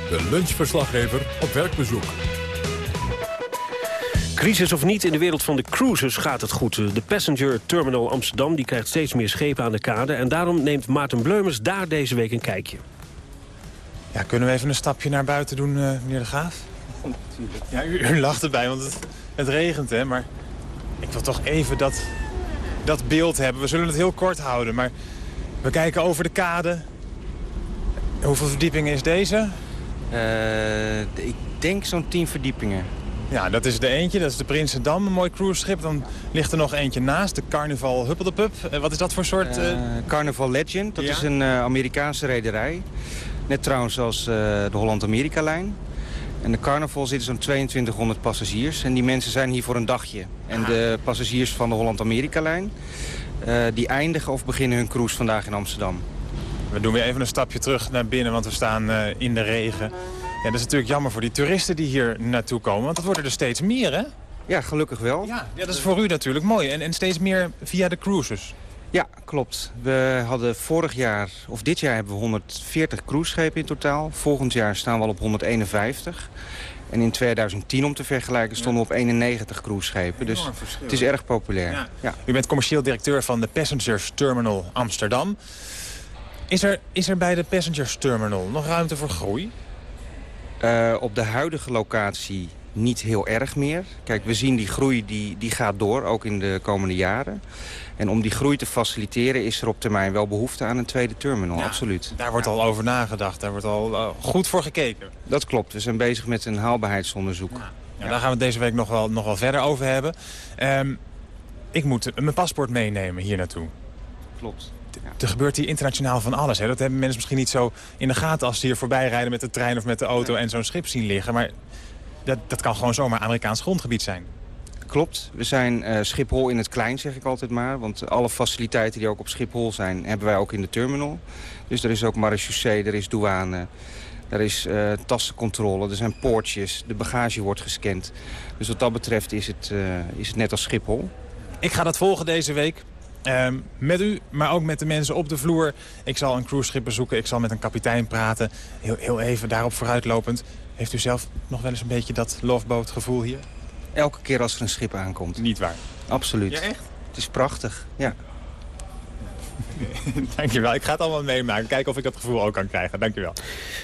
De lunchverslaggever op werkbezoek. Crisis of niet, in de wereld van de cruises gaat het goed. De Passenger Terminal Amsterdam die krijgt steeds meer schepen aan de kade... en daarom neemt Maarten Bleumers daar deze week een kijkje. Ja, kunnen we even een stapje naar buiten doen, uh, meneer De Graaf? Natuurlijk. Ja, u, u, lacht erbij, want het, het, regent, hè. Maar ik wil toch even dat, dat beeld hebben. We zullen het heel kort houden, maar we kijken over de kade. Hoeveel verdiepingen is deze? Uh, ik denk zo'n tien verdiepingen. Ja, dat is de eentje. Dat is de Prinsendam, een mooi cruiseschip. Dan ligt er nog eentje naast, de Carnival Huppeldepup. Uh, wat is dat voor soort... Uh... Carnival Legend, dat ja? is een Amerikaanse rederij. Net trouwens als de Holland-Amerika-lijn. En de Carnival zitten zo'n 2200 passagiers. En die mensen zijn hier voor een dagje. En de passagiers van de Holland-Amerika-lijn... die eindigen of beginnen hun cruise vandaag in Amsterdam. We doen weer even een stapje terug naar binnen, want we staan in de regen. Ja, dat is natuurlijk jammer voor die toeristen die hier naartoe komen. Want het worden er steeds meer, hè? Ja, gelukkig wel. Ja, ja dat is voor u natuurlijk mooi. En, en steeds meer via de cruises. Ja, klopt. We hadden vorig jaar, of dit jaar hebben we 140 cruiseschepen in totaal. Volgend jaar staan we al op 151. En in 2010, om te vergelijken, stonden we op 91 cruiseschepen. Dus het is erg populair. Ja. Ja. U bent commercieel directeur van de Passengers Terminal Amsterdam. Is er, is er bij de Passengers Terminal nog ruimte voor groei? Uh, op de huidige locatie niet heel erg meer. Kijk, we zien die groei die, die gaat door, ook in de komende jaren. En om die groei te faciliteren is er op termijn wel behoefte aan een tweede terminal, ja, absoluut. Daar wordt al over nagedacht, daar wordt al uh, goed voor gekeken. Dat klopt, we zijn bezig met een haalbaarheidsonderzoek. Ja. Ja, daar gaan we het deze week nog wel, nog wel verder over hebben. Um, ik moet mijn paspoort meenemen hier naartoe. Klopt. Er gebeurt hier internationaal van alles. Hè? Dat hebben mensen misschien niet zo in de gaten als ze hier voorbij rijden met de trein of met de auto en zo'n schip zien liggen. Maar dat, dat kan gewoon zomaar Amerikaans grondgebied zijn. Klopt. We zijn uh, Schiphol in het klein, zeg ik altijd maar. Want alle faciliteiten die ook op Schiphol zijn, hebben wij ook in de terminal. Dus er is ook marechaussee, er is douane, er is uh, tassencontrole, er zijn poortjes, de bagage wordt gescand. Dus wat dat betreft is het, uh, is het net als Schiphol. Ik ga dat volgen deze week. Um, met u, maar ook met de mensen op de vloer. Ik zal een cruiseschip bezoeken, ik zal met een kapitein praten. Heel, heel even daarop vooruitlopend. Heeft u zelf nog wel eens een beetje dat loveboat gevoel hier? Elke keer als er een schip aankomt. Niet waar? Absoluut. Ja, echt? Het is prachtig, ja. Dankjewel. Ik ga het allemaal meemaken. Kijken of ik dat gevoel ook kan krijgen. Dankjewel.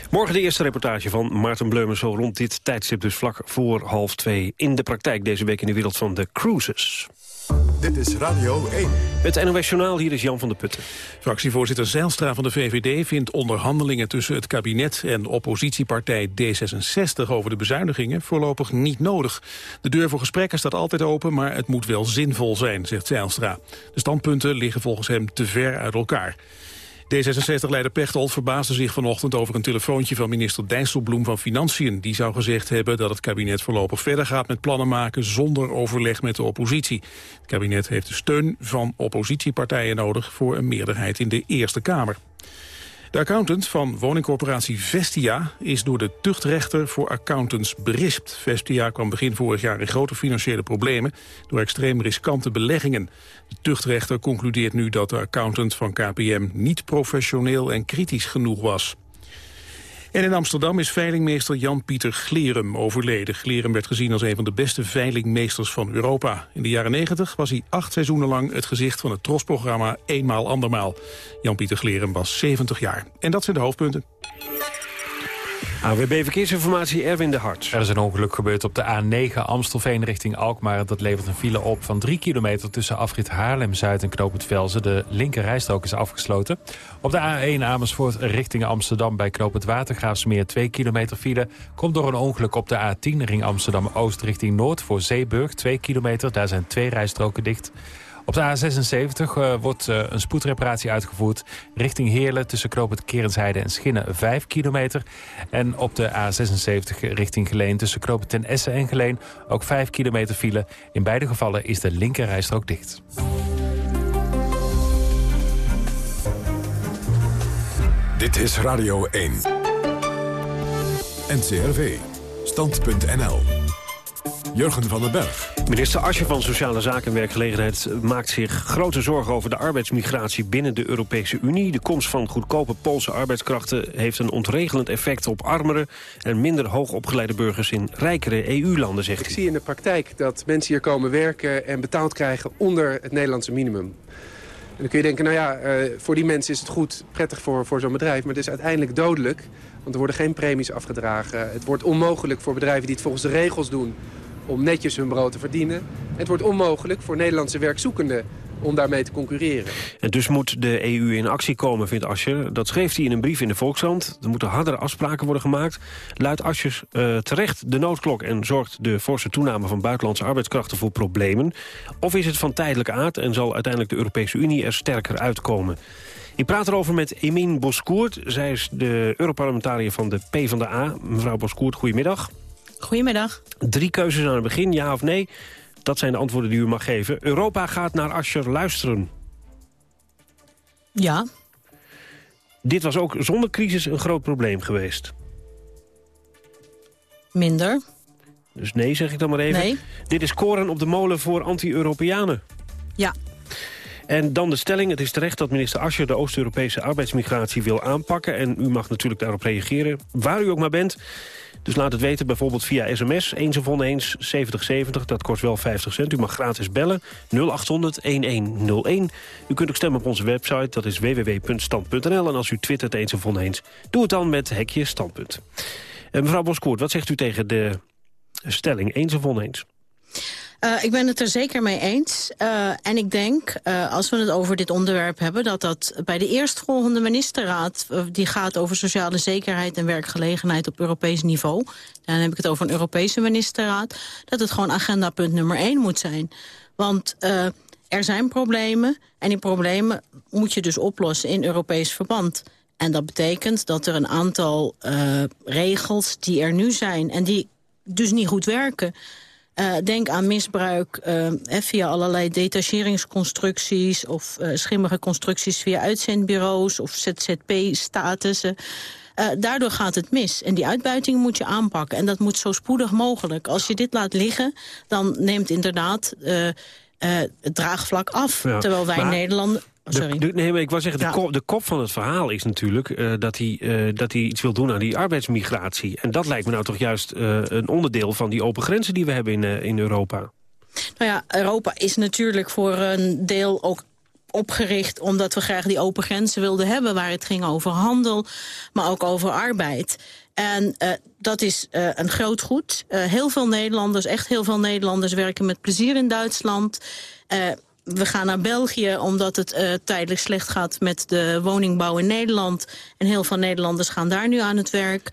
Morgen de eerste reportage van Maarten Bleumers. Zo rond dit tijdstip dus vlak voor half twee. In de praktijk deze week in de wereld van de cruises. Dit is Radio 1. Het NOS Journaal, hier is Jan van der Putten. Fractievoorzitter Zijlstra van de VVD vindt onderhandelingen tussen het kabinet en oppositiepartij D66 over de bezuinigingen voorlopig niet nodig. De deur voor gesprekken staat altijd open, maar het moet wel zinvol zijn, zegt Zijlstra. De standpunten liggen volgens hem te ver uit elkaar. D66-leider Pechtold verbaasde zich vanochtend over een telefoontje van minister Dijsselbloem van Financiën. Die zou gezegd hebben dat het kabinet voorlopig verder gaat met plannen maken zonder overleg met de oppositie. Het kabinet heeft de steun van oppositiepartijen nodig voor een meerderheid in de Eerste Kamer. De accountant van woningcorporatie Vestia is door de tuchtrechter voor accountants berispt. Vestia kwam begin vorig jaar in grote financiële problemen door extreem riskante beleggingen. De tuchtrechter concludeert nu dat de accountant van KPM niet professioneel en kritisch genoeg was. En in Amsterdam is veilingmeester Jan-Pieter Glerum overleden. Glerum werd gezien als een van de beste veilingmeesters van Europa. In de jaren 90 was hij acht seizoenen lang het gezicht van het trosprogramma Eenmaal Andermaal. Jan-Pieter Glerum was 70 jaar. En dat zijn de hoofdpunten. AWB Verkeersinformatie, Erwin de Hart. Er is een ongeluk gebeurd op de A9 Amstelveen richting Alkmaar. Dat levert een file op van 3 kilometer tussen afrit Haarlem-Zuid en Knoop het Velzen. De linker rijstrook is afgesloten. Op de A1 Amersfoort richting Amsterdam bij Knoop het Watergraafsmeer 2 kilometer file. Komt door een ongeluk op de A10 ring Amsterdam-Oost richting Noord voor Zeeburg 2 kilometer. Daar zijn twee rijstroken dicht. Op de A76 uh, wordt uh, een spoedreparatie uitgevoerd richting Heerlen... tussen Knoopend Kerensheide en Schinnen 5 kilometer. En op de A76 richting Geleen tussen Knoopend Ten Essen en Geleen... ook 5 kilometer file. In beide gevallen is de linkerrijstrook dicht. Dit is Radio 1. NCRV. Stand.nl. Jurgen van den Berg. Minister Asje van Sociale Zaken en Werkgelegenheid maakt zich grote zorgen over de arbeidsmigratie binnen de Europese Unie. De komst van goedkope Poolse arbeidskrachten heeft een ontregelend effect op armere en minder hoogopgeleide burgers in rijkere EU-landen, zegt Ik zie in de praktijk dat mensen hier komen werken en betaald krijgen onder het Nederlandse minimum. En dan kun je denken, nou ja, uh, voor die mensen is het goed, prettig voor, voor zo'n bedrijf. Maar het is uiteindelijk dodelijk, want er worden geen premies afgedragen. Het wordt onmogelijk voor bedrijven die het volgens de regels doen om netjes hun brood te verdienen. Het wordt onmogelijk voor Nederlandse werkzoekenden om daarmee te concurreren. En dus moet de EU in actie komen, vindt Ascher. Dat schreef hij in een brief in de Volkshand. Er moeten hardere afspraken worden gemaakt. Luidt Aschers uh, terecht de noodklok en zorgt de forse toename van buitenlandse arbeidskrachten voor problemen? Of is het van tijdelijke aard en zal uiteindelijk de Europese Unie er sterker uitkomen? Ik praat erover met Emin Boskoert. Zij is de Europarlementariër van de PvdA. Mevrouw Boskoert, goedemiddag. Goedemiddag. Drie keuzes aan het begin, ja of nee. Dat zijn de antwoorden die u mag geven. Europa gaat naar Asscher luisteren. Ja. Dit was ook zonder crisis een groot probleem geweest. Minder. Dus nee, zeg ik dan maar even. Nee. Dit is koren op de molen voor anti-Europeanen. Ja. En dan de stelling. Het is terecht dat minister Ascher de Oost-Europese arbeidsmigratie wil aanpakken. En u mag natuurlijk daarop reageren, waar u ook maar bent. Dus laat het weten, bijvoorbeeld via sms, eens of oneens, 7070, dat kost wel 50 cent. U mag gratis bellen, 0800-1101. U kunt ook stemmen op onze website, dat is www.stand.nl. En als u twittert eens of oneens, doe het dan met hekje standpunt. Uh, mevrouw Boskoert, wat zegt u tegen de stelling, eens of oneens? Uh, ik ben het er zeker mee eens. Uh, en ik denk, uh, als we het over dit onderwerp hebben... dat dat bij de eerstvolgende ministerraad... die gaat over sociale zekerheid en werkgelegenheid op Europees niveau... dan heb ik het over een Europese ministerraad... dat het gewoon agendapunt nummer één moet zijn. Want er zijn problemen en die problemen moet je dus oplossen in Europees verband... En dat betekent dat er een aantal regels die er nu zijn... en die dus niet goed werken... Uh, denk aan misbruik uh, via allerlei detacheringsconstructies... of uh, schimmige constructies via uitzendbureaus of ZZP-statussen. daardoor gaat het mis. En die uitbuiting moet je aanpakken. En dat moet zo spoedig mogelijk. Als je dit laat liggen, dan neemt inderdaad het draagvlak af. Ja, terwijl wij maar... Nederland sorry. De, de, nee, maar ik wou zeggen, de, kop, de kop van het verhaal is natuurlijk uh, dat, hij, uh, dat hij iets wil doen aan die arbeidsmigratie. En dat lijkt me nou toch juist uh, een onderdeel van die open grenzen die we hebben in, in Europa. Nou ja, Europa is natuurlijk voor een deel ook opgericht omdat we graag die open grenzen wilden hebben... waar het ging over handel, maar ook over arbeid. En uh, dat is uh, een groot goed. Uh, heel veel Nederlanders, echt heel veel Nederlanders... werken met plezier in Duitsland we gaan naar België omdat het uh, tijdelijk slecht gaat met de woningbouw in Nederland. En heel veel Nederlanders gaan daar nu aan het werk.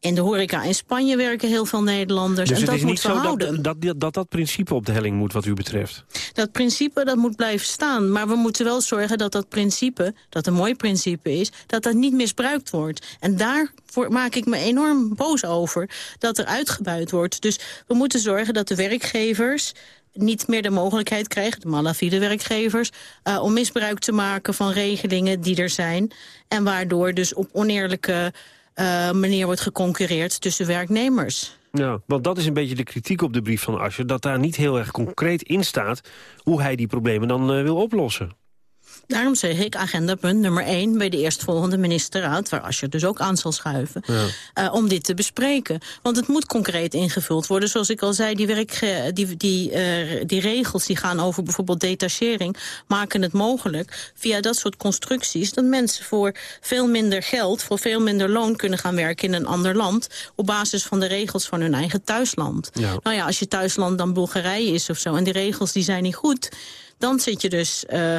In de horeca in Spanje werken heel veel Nederlanders. Dus en het dat is niet moet zo dat dat, dat, dat dat principe op de helling moet wat u betreft? Dat principe dat moet blijven staan. Maar we moeten wel zorgen dat dat principe, dat een mooi principe is... dat dat niet misbruikt wordt. En daar maak ik me enorm boos over dat er uitgebuit wordt. Dus we moeten zorgen dat de werkgevers niet meer de mogelijkheid krijgen, de malafide werkgevers... Uh, om misbruik te maken van regelingen die er zijn. En waardoor dus op oneerlijke uh, manier wordt geconcurreerd tussen werknemers. Ja, want dat is een beetje de kritiek op de brief van Asscher... dat daar niet heel erg concreet in staat hoe hij die problemen dan uh, wil oplossen. Daarom zeg ik agendapunt nummer 1 bij de eerstvolgende ministerraad... waar Asscher dus ook aan zal schuiven, Ja. eh, om dit te bespreken. Want het moet concreet ingevuld worden. Zoals ik al zei, die, werk, die, die, eh, die regels die gaan over bijvoorbeeld detachering... maken het mogelijk via dat soort constructies... dat mensen voor veel minder geld, voor veel minder loon kunnen gaan werken in een ander land... op basis van de regels van hun eigen thuisland. Ja. Nou ja, als je thuisland dan Bulgarije is of zo... en die regels die zijn niet goed, dan zit je dus eh,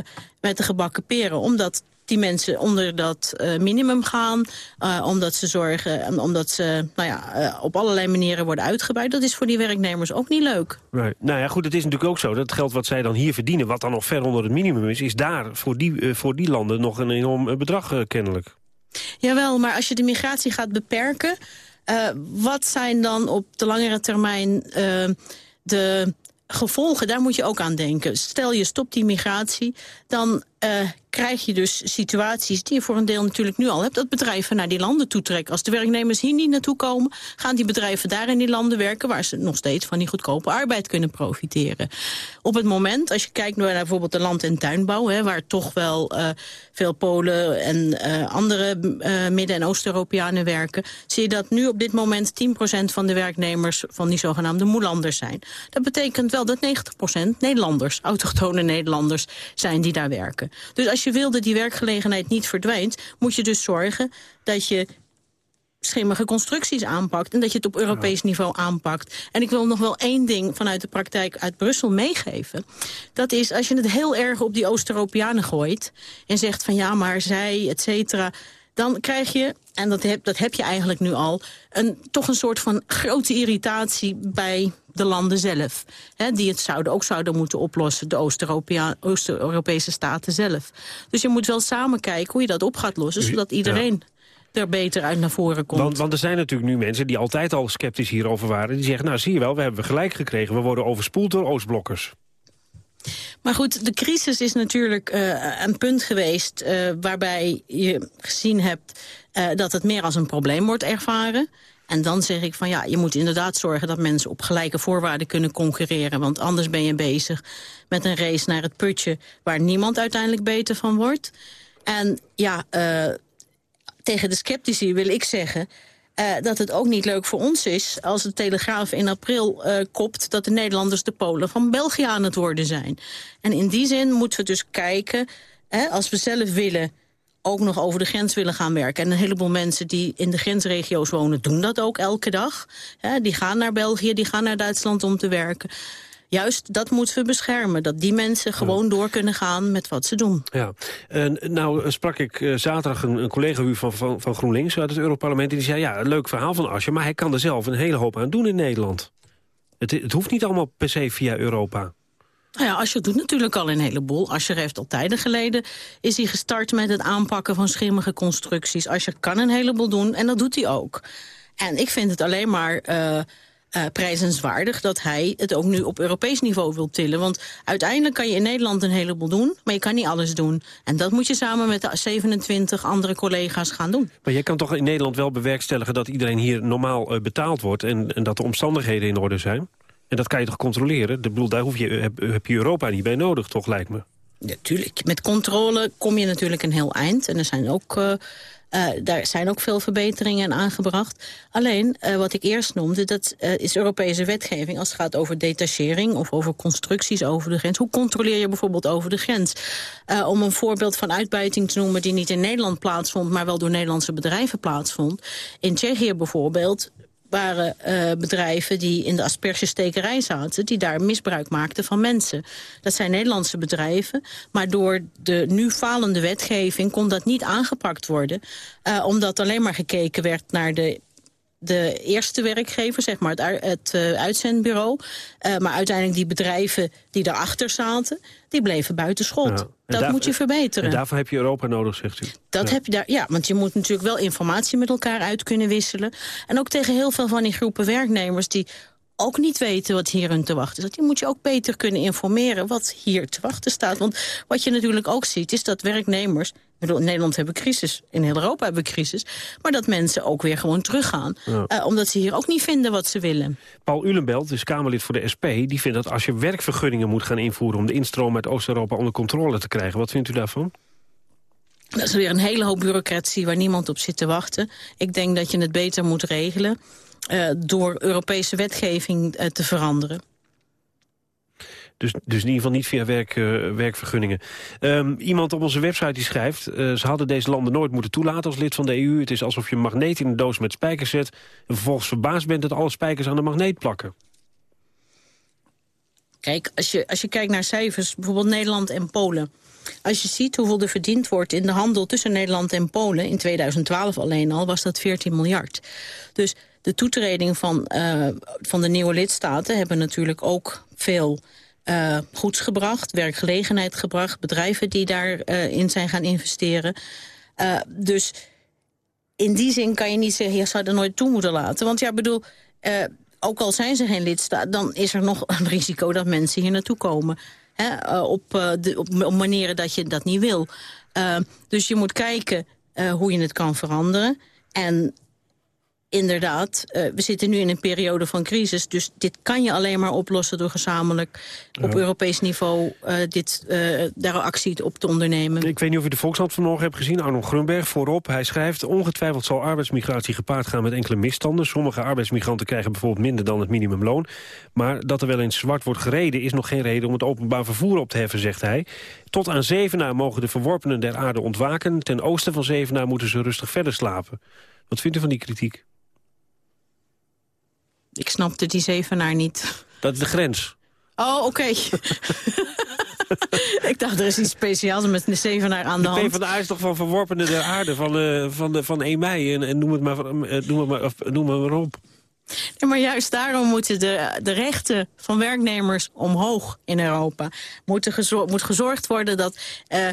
met de gebakken peren. Omdat die mensen onder dat eh, minimum gaan. eh, omdat ze zorgen, en omdat ze nou ja, eh, op allerlei manieren worden uitgebuit. Dat is voor die werknemers ook niet leuk. Right. Nou ja, goed, het is natuurlijk ook zo dat het geld wat zij dan hier verdienen... wat dan nog ver onder het minimum is... is daar voor die, voor die landen nog een enorm bedrag kennelijk. Jawel, maar als je de migratie gaat beperken... wat zijn dan op de langere termijn de gevolgen? Daar moet je ook aan denken. Stel je stopt die migratie, dan eh, krijg je dus situaties... die je voor een deel natuurlijk nu al hebt... dat bedrijven naar die landen toetrekken. Als de werknemers hier niet naartoe komen... gaan die bedrijven daar in die landen werken... waar ze nog steeds van die goedkope arbeid kunnen profiteren. Op het moment, als je kijkt naar bijvoorbeeld de land- en tuinbouw... Hè, waar toch wel eh, veel Polen en eh, andere Midden- en Oost-Europeanen werken... zie je dat nu op dit moment 10% van de werknemers... van die zogenaamde moelanders zijn. Dat betekent wel dat 90% Nederlanders, autochtone Nederlanders... zijn die daar werken. Dus als je wil dat die werkgelegenheid niet verdwijnt... moet je dus zorgen dat je schimmige constructies aanpakt... en dat je het op Europees niveau aanpakt. En ik wil nog wel één ding vanuit de praktijk uit Brussel meegeven. Dat is, als je het heel erg op die Oost-Europeanen gooit... en zegt van ja, maar zij, et cetera... dan krijg je, en dat heb, dat heb je eigenlijk nu al... Een, toch een soort van grote irritatie bij de landen zelf. Hè, die het zouden, ook zouden moeten oplossen, de Oost-Europese staten zelf. Dus je moet wel samen kijken hoe je dat op gaat lossen... zodat iedereen er beter uit naar voren komt. Want, want er zijn natuurlijk nu mensen die altijd al sceptisch hierover waren... die zeggen, nou zie je wel, we hebben gelijk gekregen. We worden overspoeld door Oostblokkers. Maar goed, de crisis is natuurlijk eh, een punt geweest... eh, waarbij je gezien hebt eh, dat het meer als een probleem wordt ervaren. En dan zeg ik van ja, je moet inderdaad zorgen... dat mensen op gelijke voorwaarden kunnen concurreren. Want anders ben je bezig met een race naar het putje... waar niemand uiteindelijk beter van wordt. En ja, eh, tegen de sceptici wil ik zeggen... eh, dat het ook niet leuk voor ons is als de Telegraaf in april eh, kopt... dat de Nederlanders de Polen van België aan het worden zijn. En in die zin moeten we dus kijken, hè, als we zelf willen ook nog over de grens willen gaan werken. En een heleboel mensen die in de grensregio's wonen... doen dat ook elke dag. Die gaan naar België, die gaan naar Duitsland om te werken. Juist dat moeten we beschermen. Dat die mensen gewoon door kunnen gaan met wat ze doen. Ja, en nou eh, sprak ik eh, zaterdag een, een collega u van, van, van GroenLinks uit het Europarlement... en die zei, ja, een leuk verhaal van Asje, maar hij kan er zelf een hele hoop aan doen in Nederland. Het, het hoeft niet allemaal per se via Europa. Nou ja, Asscher doet natuurlijk al een heleboel. Asscher heeft al tijden geleden is hij gestart met het aanpakken van schimmige constructies. Asscher kan een heleboel doen en dat doet hij ook. En ik vind het alleen maar uh, prijzenswaardig dat hij het ook nu op Europees niveau wil tillen. Want uiteindelijk kan je in Nederland een heleboel doen, maar je kan niet alles doen. En dat moet je samen met de 27 andere collega's gaan doen. Maar jij kan toch in Nederland wel bewerkstelligen dat iedereen hier normaal uh, betaald wordt... En, en dat de omstandigheden in orde zijn? En dat kan je toch controleren? De bedoel, daar hoef je, heb, je Europa niet bij nodig, toch, lijkt me? Natuurlijk. Met controle kom je natuurlijk een heel eind. En er zijn ook, uh, uh, daar zijn ook veel verbeteringen aangebracht. Alleen, uh, wat ik eerst noemde, dat is Europese wetgeving... als het gaat over detachering of over constructies over de grens. Hoe controleer je bijvoorbeeld over de grens? om een voorbeeld van uitbuiting te noemen... die niet in Nederland plaatsvond, maar wel door Nederlandse bedrijven plaatsvond. In Tsjechië bijvoorbeeld waren uh, bedrijven die in de aspergestekerij zaten... die daar misbruik maakten van mensen. Dat zijn Nederlandse bedrijven, maar door de nu falende wetgeving... kon dat niet aangepakt worden, uh, omdat alleen maar gekeken werd naar de de eerste werkgever, zeg maar, het, het uh, uitzendbureau. Uh, maar uiteindelijk die bedrijven die daarachter zaten, die bleven buiten schot. Ja. Dat daar, moet je verbeteren. En daarvoor heb je Europa nodig, zegt u. Dat ja. heb je daar, ja, want je moet natuurlijk wel informatie met elkaar uit kunnen wisselen. En ook tegen heel veel van die groepen werknemers die ook niet weten wat hier hun te wachten staat. Je moet je ook beter kunnen informeren wat hier te wachten staat. Want wat je natuurlijk ook ziet is dat werknemers... Bedoel, in Nederland hebben we crisis, in heel Europa hebben we crisis... maar dat mensen ook weer gewoon teruggaan. Ja. Uh, omdat ze hier ook niet vinden wat ze willen. Paul Ulenbelt is Kamerlid voor de SP. Die vindt dat als je werkvergunningen moet gaan invoeren... om de instroom uit Oost-Europa onder controle te krijgen. Wat vindt u daarvan? Dat is weer een hele hoop bureaucratie waar niemand op zit te wachten. Ik denk dat je het beter moet regelen... Uh, door Europese wetgeving uh, te veranderen. Dus, dus in ieder geval niet via werk, uh, werkvergunningen. Um, iemand op onze website die schrijft... ze hadden deze landen nooit moeten toelaten als lid van de EU. Het is alsof je een magneet in een doos met spijkers zet... en vervolgens verbaasd bent dat alle spijkers aan de magneet plakken. Kijk, als je, als je kijkt naar cijfers, bijvoorbeeld Nederland en Polen... Als je ziet hoeveel er verdiend wordt in de handel tussen Nederland en Polen... in 2012 alleen al, was dat 14 miljard. Dus de toetreding van, uh, van de nieuwe lidstaten... hebben natuurlijk ook veel uh, goeds gebracht, werkgelegenheid gebracht... bedrijven die daarin uh, in zijn gaan investeren. Dus in die zin kan je niet zeggen... je zou er nooit toe moeten laten. Want ja, bedoel... ook al zijn ze geen lidstaat, dan is er nog een risico dat mensen hier naartoe komen. Hè, op, de, op, manieren dat je dat niet wil. Dus je moet kijken hoe je het kan veranderen. En inderdaad, uh, we zitten nu in een periode van crisis. Dus dit kan je alleen maar oplossen door gezamenlijk op Ja. Europees niveau dit, daar actie op te ondernemen. Ik weet niet of u de Volkshand vanmorgen hebt gezien. Arno Grunberg voorop. Hij schrijft... ongetwijfeld zal arbeidsmigratie gepaard gaan met enkele misstanden. Sommige arbeidsmigranten krijgen bijvoorbeeld minder dan het minimumloon. Maar dat er wel eens zwart wordt gereden... is nog geen reden om het openbaar vervoer op te heffen, zegt hij. Tot aan Zevenaar mogen de verworpenen der aarde ontwaken. Ten oosten van Zevenaar moeten ze rustig verder slapen. Wat vindt u van die kritiek? Ik snapte die zevenaar niet. Dat is de grens. Oh, oké. ik dacht, er is iets speciaals met de zevenaar aan de, De hand. PvdA is toch van verworpenen der aarde van, uh, van, de, van 1 mei. En, en noem, het maar, uh, noem, het maar, of, noem het maar op. Nee, maar juist daarom moeten de, de rechten van werknemers omhoog in Europa. Moet, gezor moet gezorgd worden dat uh,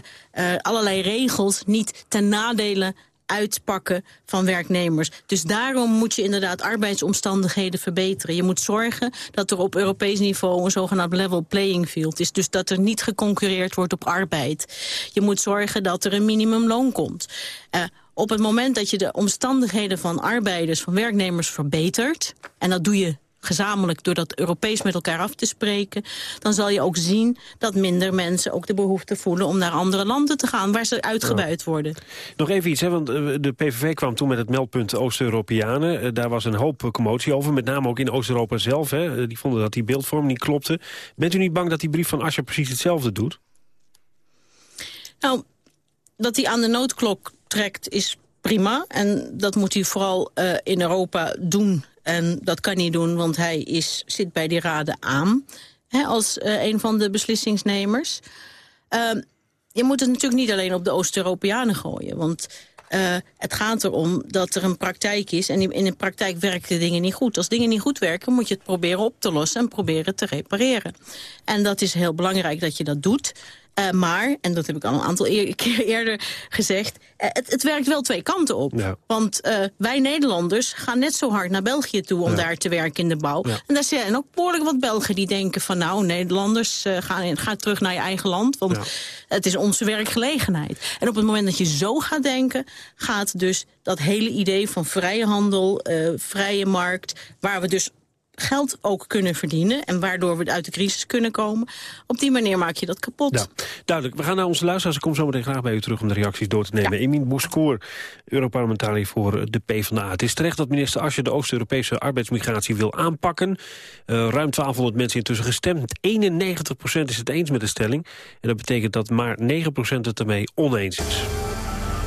allerlei regels niet ten nadele uitpakken van werknemers. Dus daarom moet je inderdaad arbeidsomstandigheden verbeteren. Je moet zorgen dat er op Europees niveau een zogenaamd level playing field is. Dus dat er niet geconcurreerd wordt op arbeid. Je moet zorgen dat er een minimumloon komt. Uh, op het moment dat je de omstandigheden van arbeiders, van werknemers verbetert... en dat doe je gezamenlijk door dat Europees met elkaar af te spreken... dan zal je ook zien dat minder mensen ook de behoefte voelen... om naar andere landen te gaan waar ze uitgebuit worden. Nog even iets, hè, want de PVV kwam toen met het meldpunt Oost-Europeanen. Daar was een hoop commotie over, met name ook in Oost-Europa zelf. Hè. Die vonden dat die beeldvorm niet klopte. Bent u niet bang dat die brief van Asscher precies hetzelfde doet? Nou, dat hij aan de noodklok trekt is prima. En dat moet hij vooral uh, in Europa doen. En dat kan hij doen, want hij is, zit bij die raden aan... Als uh, een van de beslissingsnemers. Uh, je moet het natuurlijk niet alleen op de Oost-Europeanen gooien. Want uh, het gaat erom dat er een praktijk is... en in de praktijk werken dingen niet goed. Als dingen niet goed werken, moet je het proberen op te lossen... en proberen te repareren. En dat is heel belangrijk dat je dat doet... Uh, maar, en dat heb ik al een aantal eer, keer eerder gezegd... Uh, het, het, werkt wel twee kanten op. Ja. Want uh, wij Nederlanders gaan net zo hard naar België toe... om ja. daar te werken in de bouw. Ja. En daar zijn ook behoorlijk wat Belgen die denken van... nou, Nederlanders, gaan, ga terug naar je eigen land. Want het is onze werkgelegenheid. En op het moment dat je zo gaat denken... gaat dus dat hele idee van vrije handel, vrije markt... waar we dus geld ook kunnen verdienen... en waardoor we uit de crisis kunnen komen. Op die manier maak je dat kapot. Ja, duidelijk. We gaan naar onze luisteraars. Ik kom zo meteen graag bij u terug om de reacties door te nemen. Ja. Emin Boeskoor, Europarlementariër voor de PvdA. Het is terecht dat minister Asje de Oost-Europese arbeidsmigratie wil aanpakken. Uh, ruim 1200 mensen intussen gestemd. 91% is het eens met de stelling. En dat betekent dat maar 9% het ermee oneens is.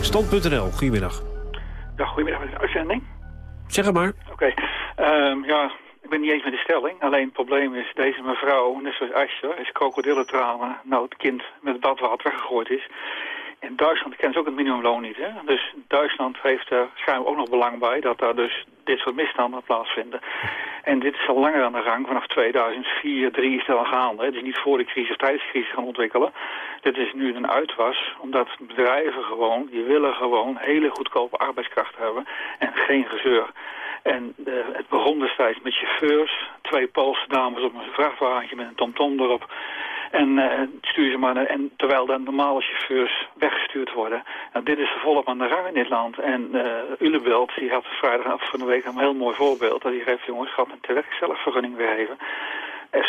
Stand.nl, goedemiddag. Ja, goedemiddag met de uitzending. Zeg het maar. Oké, okay. um, ja, ik ben niet eens met de stelling. Alleen het probleem is, deze mevrouw, net zoals Asje, is krokodillentranen, nou het kind met badwater weggegooid is. In Duitsland kennen ze ook het minimumloon niet. Hè? Dus Duitsland heeft er schijnbaar ook nog belang bij dat daar dus dit soort misstanden plaatsvinden. En dit is al langer aan de gang. Vanaf 2004, 3 is het al. Het is niet voor de crisis of tijdens de crisis gaan ontwikkelen. Dit is nu een uitwas, omdat bedrijven gewoon, die willen gewoon hele goedkope arbeidskracht hebben en geen gezeur. En eh, het begon destijds met chauffeurs, twee Poolse dames op een vrachtwagentje met een tomtom erop. En uh, stuur ze maar naar, en terwijl dan normale chauffeurs weggestuurd worden. Nou, dit is de volop aan de rang in dit land. En uh, Ulebelt, die had vrijdag van de week een heel mooi voorbeeld. Dat hij geeft, jongens, gaat een tewerkstelligvergunning weer even.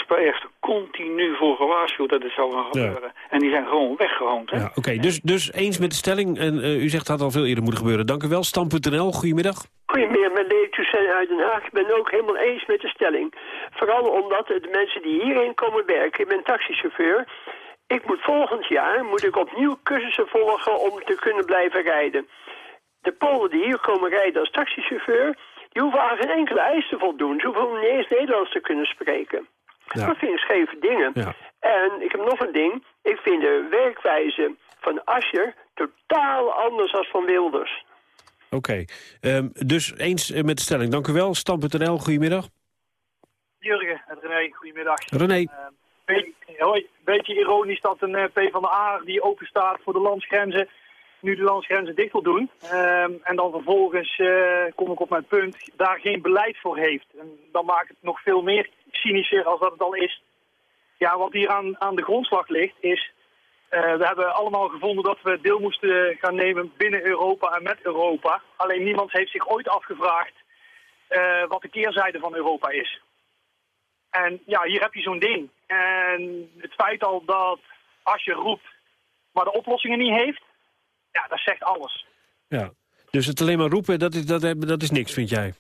SP heeft er continu voor gewaarschuwd dat dit zou gaan gebeuren. En die zijn gewoon weggehoond. Hè? Ja, Oké, dus, dus eens met de stelling. En uh, u zegt dat al veel eerder moeten gebeuren. Dank u wel. Stam.nl, goedemiddag. Goedemiddag, met Leek Toussaint uit Den Haag. Ik ben het ook helemaal eens met de stelling. Vooral omdat de mensen die hierheen komen werken... Ik ben taxichauffeur. Ik moet volgend jaar moet ik opnieuw cursussen volgen om te kunnen blijven rijden. De Polen die hier komen rijden als taxichauffeur... die hoeven aan geen enkele eis te voldoen. Ze hoeven niet eens Nederlands te kunnen spreken. Ja. Dat vind ik scheve dingen. Ja. En ik heb nog een ding. Ik vind de werkwijze van Ascher totaal anders dan van Wilders. Oké, um, dus eens eh, met de stelling. Dank u wel. Stam.nl, goedemiddag. Jurgen en René, goedemiddag. René. Uh, beetje, hoi, beetje ironisch dat een uh, PvdA die open staat voor de landsgrenzen... nu de landsgrenzen dicht wil doen. Um, en dan vervolgens, uh, kom ik op mijn punt, daar geen beleid voor heeft. En dan maakt het nog veel meer cynischer als dat het al is. Ja, wat hier aan, aan de grondslag ligt is... Uh, we hebben allemaal gevonden dat we deel moesten gaan nemen binnen Europa en met Europa. Alleen niemand heeft zich ooit afgevraagd uh, wat de keerzijde van Europa is. En ja, hier heb je zo'n ding. En het feit al dat als je roept, maar de oplossingen niet heeft, ja, dat zegt alles. Ja, dus het alleen maar roepen, dat is, dat, dat is niks, vind jij?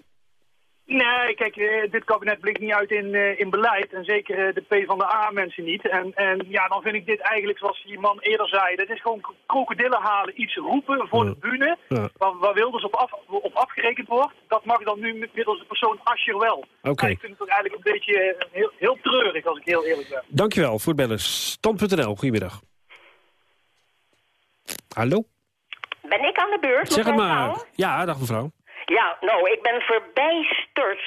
Nee, kijk, uh, dit kabinet blikt niet uit in, uh, in beleid. En zeker uh, de P van de A-mensen niet. En, en ja, dan vind ik dit eigenlijk, zoals die man eerder zei... dat is gewoon krokodillen halen, iets roepen voor ja. de bühne... Ja. Waar, waar Wilders op, af, op afgerekend wordt. Dat mag dan nu middels de persoon Ascher wel. Oké. Okay. ik vind het toch eigenlijk een beetje heel, heel treurig, als ik heel eerlijk ben. Dankjewel voor het bellen. Stand.nl, goedemiddag. Hallo? Ben ik aan de beurt? Zeg het maar. Vrouw? Ja, dag mevrouw. Ja, nou, ik ben verbijsterd.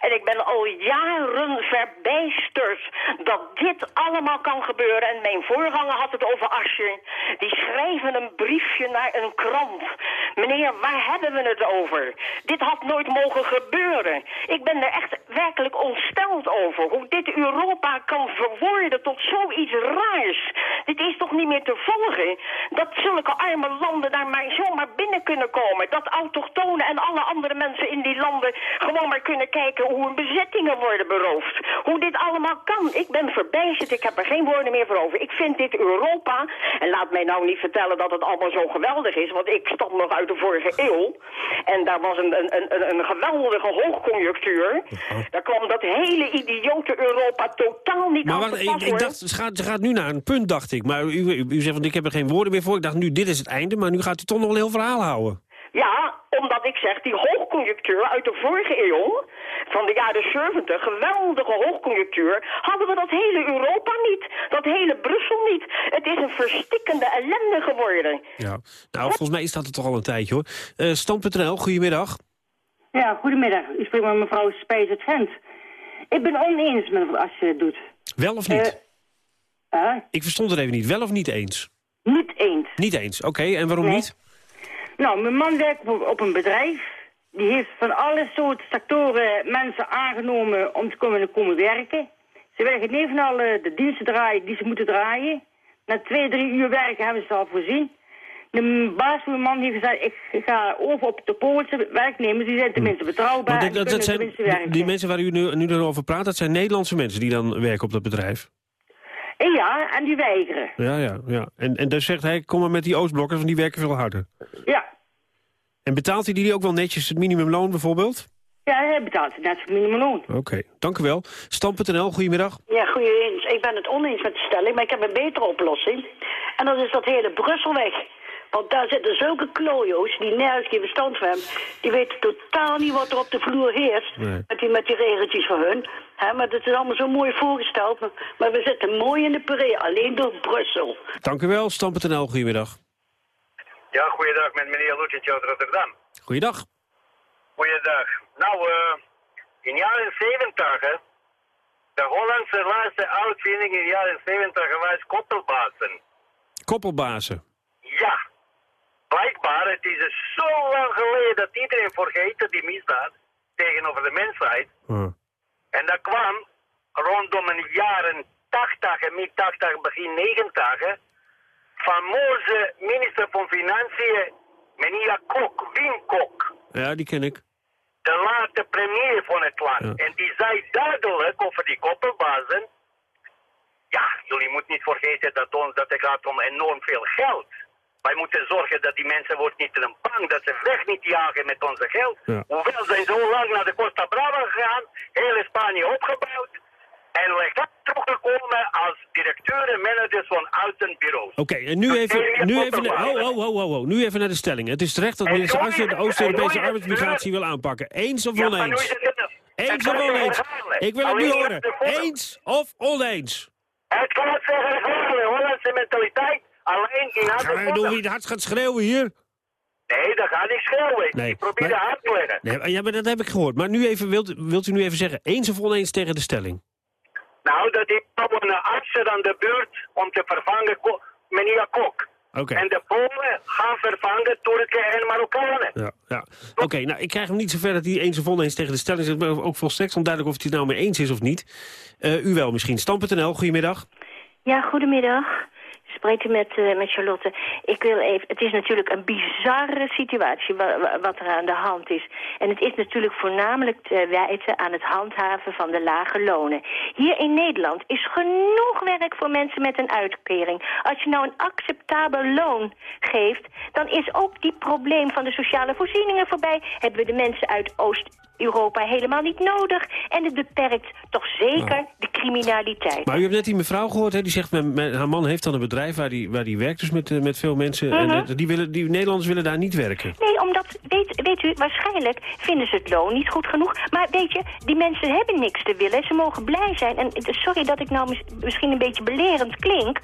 En ik ben al jaren verbijsterd dat dit allemaal kan gebeuren. En mijn voorganger had het over Ascher. Die schrijven een briefje naar een krant. Meneer, waar hebben we het over? Dit had nooit mogen gebeuren. Ik ben er echt werkelijk ontsteld over. Hoe dit Europa kan verwoorden tot zoiets raars. Dit is toch niet meer te volgen? Dat zulke arme landen daar maar zomaar binnen kunnen komen. Dat autochtonen en alle andere mensen in die landen gewoon maar kunnen kijken hoe hun bezettingen worden beroofd. Hoe dit allemaal kan. Ik ben verbijsterd. Ik heb er geen woorden meer voor over. Ik vind dit Europa. En laat mij nou niet vertellen dat het allemaal zo geweldig is. Want ik stam nog uit de vorige eeuw. En daar was een, een, een, een geweldige hoogconjunctuur. Daar kwam dat hele idiote Europa totaal niet maar aan wacht, ik, dacht, ze gaat, ze gaat nu naar een punt, dacht ik. Maar u, u, u zegt, van, ik heb er geen woorden meer voor. Ik dacht, nu, dit is het einde. Maar nu gaat u toch nog een heel verhaal houden. Ja, omdat ik zeg, die hoogconjunctuur uit de vorige eeuw, van de jaren 70, geweldige hoogconjunctuur, hadden we dat hele Europa niet. Dat hele Brussel niet. Het is een verstikkende ellende geworden. Ja. Nou, volgens mij is dat er toch al een tijdje, hoor. Uh, Stand.nl, goedemiddag. Ja, goedemiddag. Ik spreek met mevrouw Spijs het Gent. Ik ben oneens met wat Asje doet. Wel of niet? Uh, uh, ik verstond het even niet. Wel of niet eens? Niet eens. Niet eens, oké. Okay, en waarom nee. niet? Nou, mijn man werkt op een bedrijf. Die heeft van alle soorten sectoren mensen aangenomen om te komen, komen werken. Ze werken niet van alle de diensten draaien die ze moeten draaien. Na twee, drie uur werken hebben ze al voorzien. De baas van mijn man heeft gezegd, ik ga over op de Poolse werknemers. Die zijn tenminste betrouwbaar dat, dat, en dat zijn, tenminste werken. Die mensen waar u nu, nu over praat, dat zijn Nederlandse mensen die dan werken op dat bedrijf? Ja, en die weigeren. Ja, ja, ja. En, en dus zegt hij, kom maar met die Oostblokkers, want die werken veel harder. Ja. En betaalt hij die ook wel netjes het minimumloon bijvoorbeeld? Ja, hij betaalt net het minimumloon. Oké, okay. dank u wel. Stam.nl, goedemiddag. Ja, goeieens. Ik ben het oneens met de stelling, maar ik heb een betere oplossing. En dat is dat hele Brussel weg. Want daar zitten zulke klojo's die nergens geen verstand van hebben. Die weten totaal niet wat er op de vloer heerst. Nee. Met, die, met die regeltjes van hun. He, maar dat is allemaal zo mooi voorgesteld. Maar, we zitten mooi in de puree, alleen door Brussel. Dank u wel. Stam.nl, goedemiddag. Ja, goeiedag met meneer Lutjentje uit Rotterdam. Goeiedag. Goeiedag. Nou, uh, in de jaren 70, hè, de Hollandse laatste uitvinding in de jaren 70 was koppelbazen. Koppelbazen? Ja. Blijkbaar, het is zo lang geleden dat iedereen vergeten die misdaad. tegenover de mensheid. En dat kwam rondom de jaren 80, mid 80, begin 90, fameuze minister van Financiën, meneer Kok, Wim Kok. Ja, die ken ik. de late premier van het land. En die zei duidelijk over die koppelbazen. Ja, jullie moeten niet vergeten dat, ons, dat het gaat om enorm veel geld. Wij moeten zorgen dat die mensen wordt niet in een bank, dat ze weg niet jagen met onze geld. Ja. Hoewel zijn zo lang naar de Costa Brava gegaan, heel Spanje opgebouwd. En we teruggekomen als directeur en managers van bureaus. Oké, en nu even, nu even, ho, ho, ho, ho, nu even naar de stelling. Het is terecht dat minister Asscher is de Oost-Europese arbeidsmigratie wil aanpakken. Eens of oneens? Eens of je oneens? Ik wil het nu horen. Eens of oneens? Het kan het zeggen, herhalen, Hollandse mentaliteit. Alleen in Ga doen wie het hardst gaat schreeuwen hier? Nee, dat gaat niet schreeuwen. Nee, Ik probeer maar- uit te leggen. Nee, ja, maar dat heb ik gehoord. Maar nu even, wilt, wilt u nu even zeggen, eens of oneens tegen de stelling? Nou, dat is gewoon een artsen aan de buurt om te vervangen Ko- meneer Kok. Oké. En de Polen gaan vervangen Turken en Marokkanen. Ja, ja. Oké, nou, ik krijg hem niet zover dat hij eens of oneens tegen de stelling zit... maar ook volstrekt onduidelijk of hij het nou mee eens is of niet. Eh, u wel misschien. Stam.nl, goedemiddag. Ja, goedemiddag. Spreekt u met, eh, met Charlotte. Ik wil even... Het is natuurlijk een bizarre situatie wa- wa- wat er aan de hand is. En het is natuurlijk voornamelijk te wijten aan het handhaven van de lage lonen. Hier in Nederland is genoeg werk voor mensen met een uitkering. Als je nou een acceptabel loon geeft... dan is ook die probleem van de sociale voorzieningen voorbij. Hebben we de mensen uit Oost-Europa helemaal niet nodig. En het beperkt toch zeker de criminaliteit. Maar u hebt net die mevrouw gehoord, hè, die zegt... Mijn, mijn- haar man heeft dan een bedrijf waar die, waar die werkt dus met, eh, met veel mensen. En Mhm. eh, die, willen, die Nederlanders willen daar niet werken. Nee, omdat, weet, weet u, waarschijnlijk vinden ze het loon niet goed genoeg. Maar weet je, die mensen hebben niks te willen. Ze mogen blij zijn. En eh, sorry dat ik nou mis- misschien een beetje belerend klink.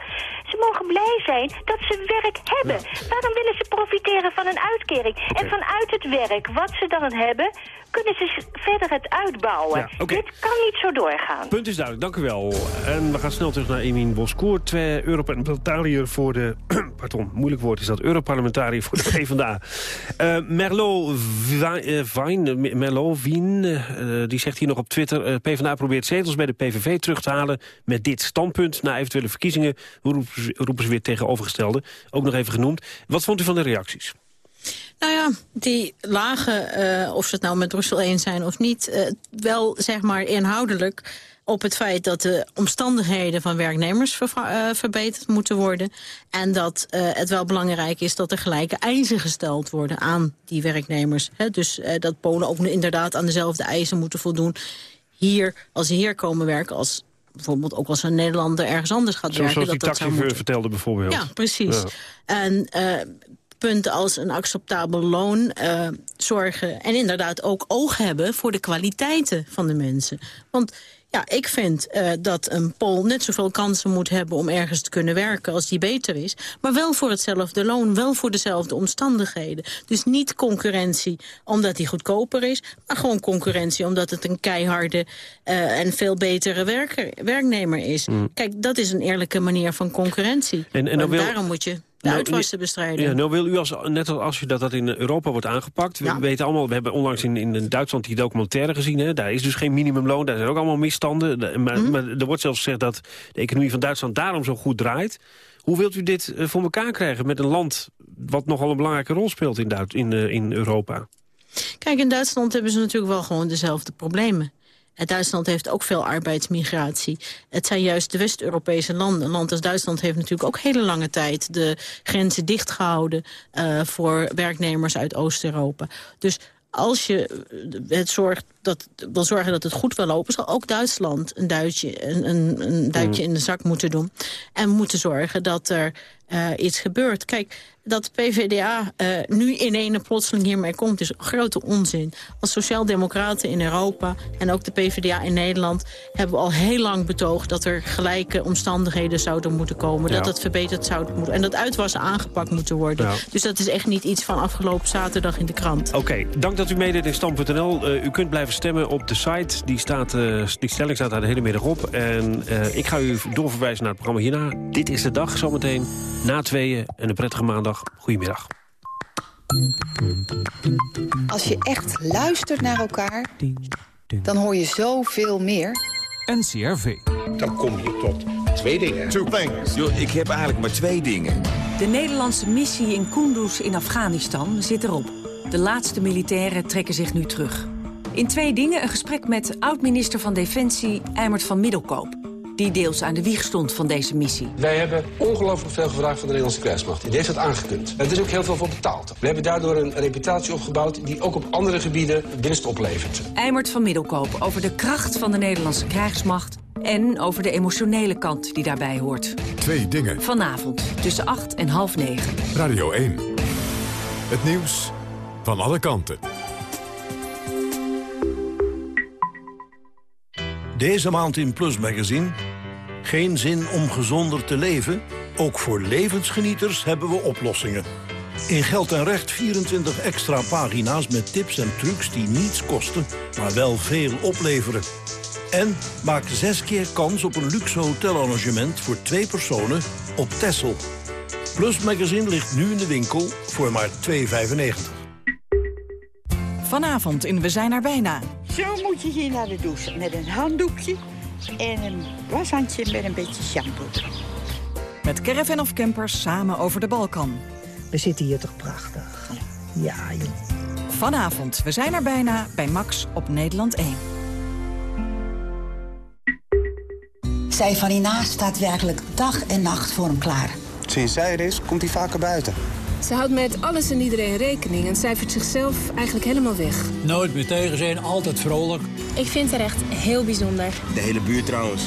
Ze mogen blij zijn dat ze werk hebben. Waarom willen ze profiteren van een uitkering? En vanuit het werk wat ze dan hebben, kunnen ze verder het uitbouwen. Ja. Dit kan niet zo doorgaan. Punt is duidelijk, dank u wel. En we gaan snel terug naar Emin Boskoer. Twee Europarlementariër voor de... pardon, moeilijk woord is dat. Europarlementariër voor de PvdA. Eh Merlot Vi- eh, Vine, eh, Merlot Wien, eh, die zegt hier nog op Twitter... eh, PvdA probeert zetels bij de PVV terug te halen met dit standpunt. Na eventuele verkiezingen roepen ze, roepen ze weer tegenovergestelde. Ook nog even genoemd. Wat vond u van de reacties? Nou ja, die lagen, eh, of ze het nou met Brussel eens zijn of niet... eh, wel zeg maar inhoudelijk op het feit dat de omstandigheden van werknemers eh, verbeterd moeten worden. En dat het wel belangrijk is dat er gelijke eisen gesteld worden aan die werknemers. Dus dat Polen ook inderdaad aan dezelfde eisen moeten voldoen. Hier, als ze hier komen werken, als bijvoorbeeld ook als een Nederlander ergens anders gaat Zoals werken. die dat taxichauffeur moeten. vertelde bijvoorbeeld. Ja, precies. Ja. En punten als een acceptabel loon eh, zorgen... en inderdaad ook oog hebben voor de kwaliteiten van de mensen. Want ja, ik vind eh, dat een Pool net zoveel kansen moet hebben... om ergens te kunnen werken als die beter is. Maar wel voor hetzelfde loon, wel voor dezelfde omstandigheden. Dus niet concurrentie omdat die goedkoper is... maar gewoon concurrentie omdat het een keiharde eh, en veel betere werker, werknemer is. Kijk, dat is een eerlijke manier van concurrentie. En- en wil- daarom moet je de Nou, uitwassen bestrijden. Ja, nou wil u, als, net als je dat, dat in Europa wordt aangepakt... we Ja. weten allemaal, we hebben onlangs in, in Duitsland die documentaire gezien... Hè, daar is dus geen minimumloon, daar zijn ook allemaal misstanden. Maar, Mhm. maar er wordt zelfs gezegd dat de economie van Duitsland daarom zo goed draait. Hoe wilt u dit eh, voor elkaar krijgen met een land... wat nogal een belangrijke rol speelt in, Duits, in, eh, in Europa? Kijk, in Duitsland hebben ze natuurlijk wel gewoon dezelfde problemen. En Duitsland heeft ook veel arbeidsmigratie. Het zijn juist de West-Europese landen. Een land als Duitsland heeft natuurlijk ook hele lange tijd... de grenzen dichtgehouden uh, voor werknemers uit Oost-Europa. Dus als je eh, het zorgt dat, wil zorgen dat het goed wil lopen... zal ook Duitsland een duitje, een, een, een duitje in de zak moeten doen. En moeten zorgen dat er uh, iets gebeurt. Kijk, dat PvdA uh, nu in ene plotseling hiermee komt... is grote onzin. Als sociaaldemocraten in Europa en ook de PvdA in Nederland... hebben we al heel lang betoogd dat er gelijke omstandigheden zouden moeten komen. Ja. Dat het verbeterd zou moeten En dat uitwassen aangepakt moeten worden. Ja. Dus dat is echt niet iets van afgelopen zaterdag in de krant. Oké, okay, dank dat u meedeed in Stand.nl. Uh, u kunt blijven stemmen op de site. Die, staat, uh, die stelling staat daar de hele middag op. En uh, ik ga u doorverwijzen naar het programma hierna. Dit is de dag zometeen. Na tweeën en een prettige maandag. Goedemiddag. Als je echt luistert naar elkaar, dan hoor je zoveel meer. NCRV. Dan kom je tot twee dingen. Two things. Yo, ik heb eigenlijk maar twee dingen. De Nederlandse missie in Kunduz in Afghanistan zit erop. De laatste militairen trekken zich nu terug. In twee dingen een gesprek met oud-minister van Defensie Eimert van Middelkoop. Die deels aan de wieg stond van deze missie. Wij hebben ongelooflijk veel gevraagd van de Nederlandse krijgsmacht. Die heeft dat aangekund. Er is ook heel veel voor betaald. We hebben daardoor een reputatie opgebouwd die ook op andere gebieden winst oplevert. Eimert van Middelkoop over de kracht van de Nederlandse krijgsmacht... en over de emotionele kant die daarbij hoort. Twee dingen. Vanavond tussen 8 en half 9. Radio 1. Het nieuws van alle kanten. Deze maand in Plus Magazine. Geen zin om gezonder te leven? Ook voor levensgenieters hebben we oplossingen. In Geld en Recht 24 extra pagina's met tips en trucs die niets kosten, maar wel veel opleveren. En maak zes keer kans op een luxe hotelarrangement voor twee personen op Texel. Plus Magazine ligt nu in de winkel voor maar 2,95. Vanavond in We zijn er bijna. Zo moet je hier naar de douche. Met een handdoekje en een washandje met een beetje shampoo. Met caravan of campers samen over de Balkan. We zitten hier toch prachtig. Ja, joh. Vanavond, we zijn er bijna bij Max op Nederland 1. Zij van hierna staat werkelijk dag en nacht voor hem klaar. Sinds zij er is, komt hij vaker buiten. Ze houdt met alles en iedereen rekening en cijfert zichzelf eigenlijk helemaal weg. Nooit meer tegen zijn, altijd vrolijk. Ik vind haar echt heel bijzonder. De hele buurt trouwens.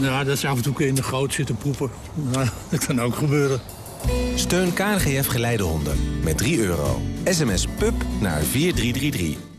Ja, dat ze af en toe in de goot zitten poepen. Nou, dat kan ook gebeuren. Steun KNGF Geleidehonden met 3 euro. SMS PUB naar 4333.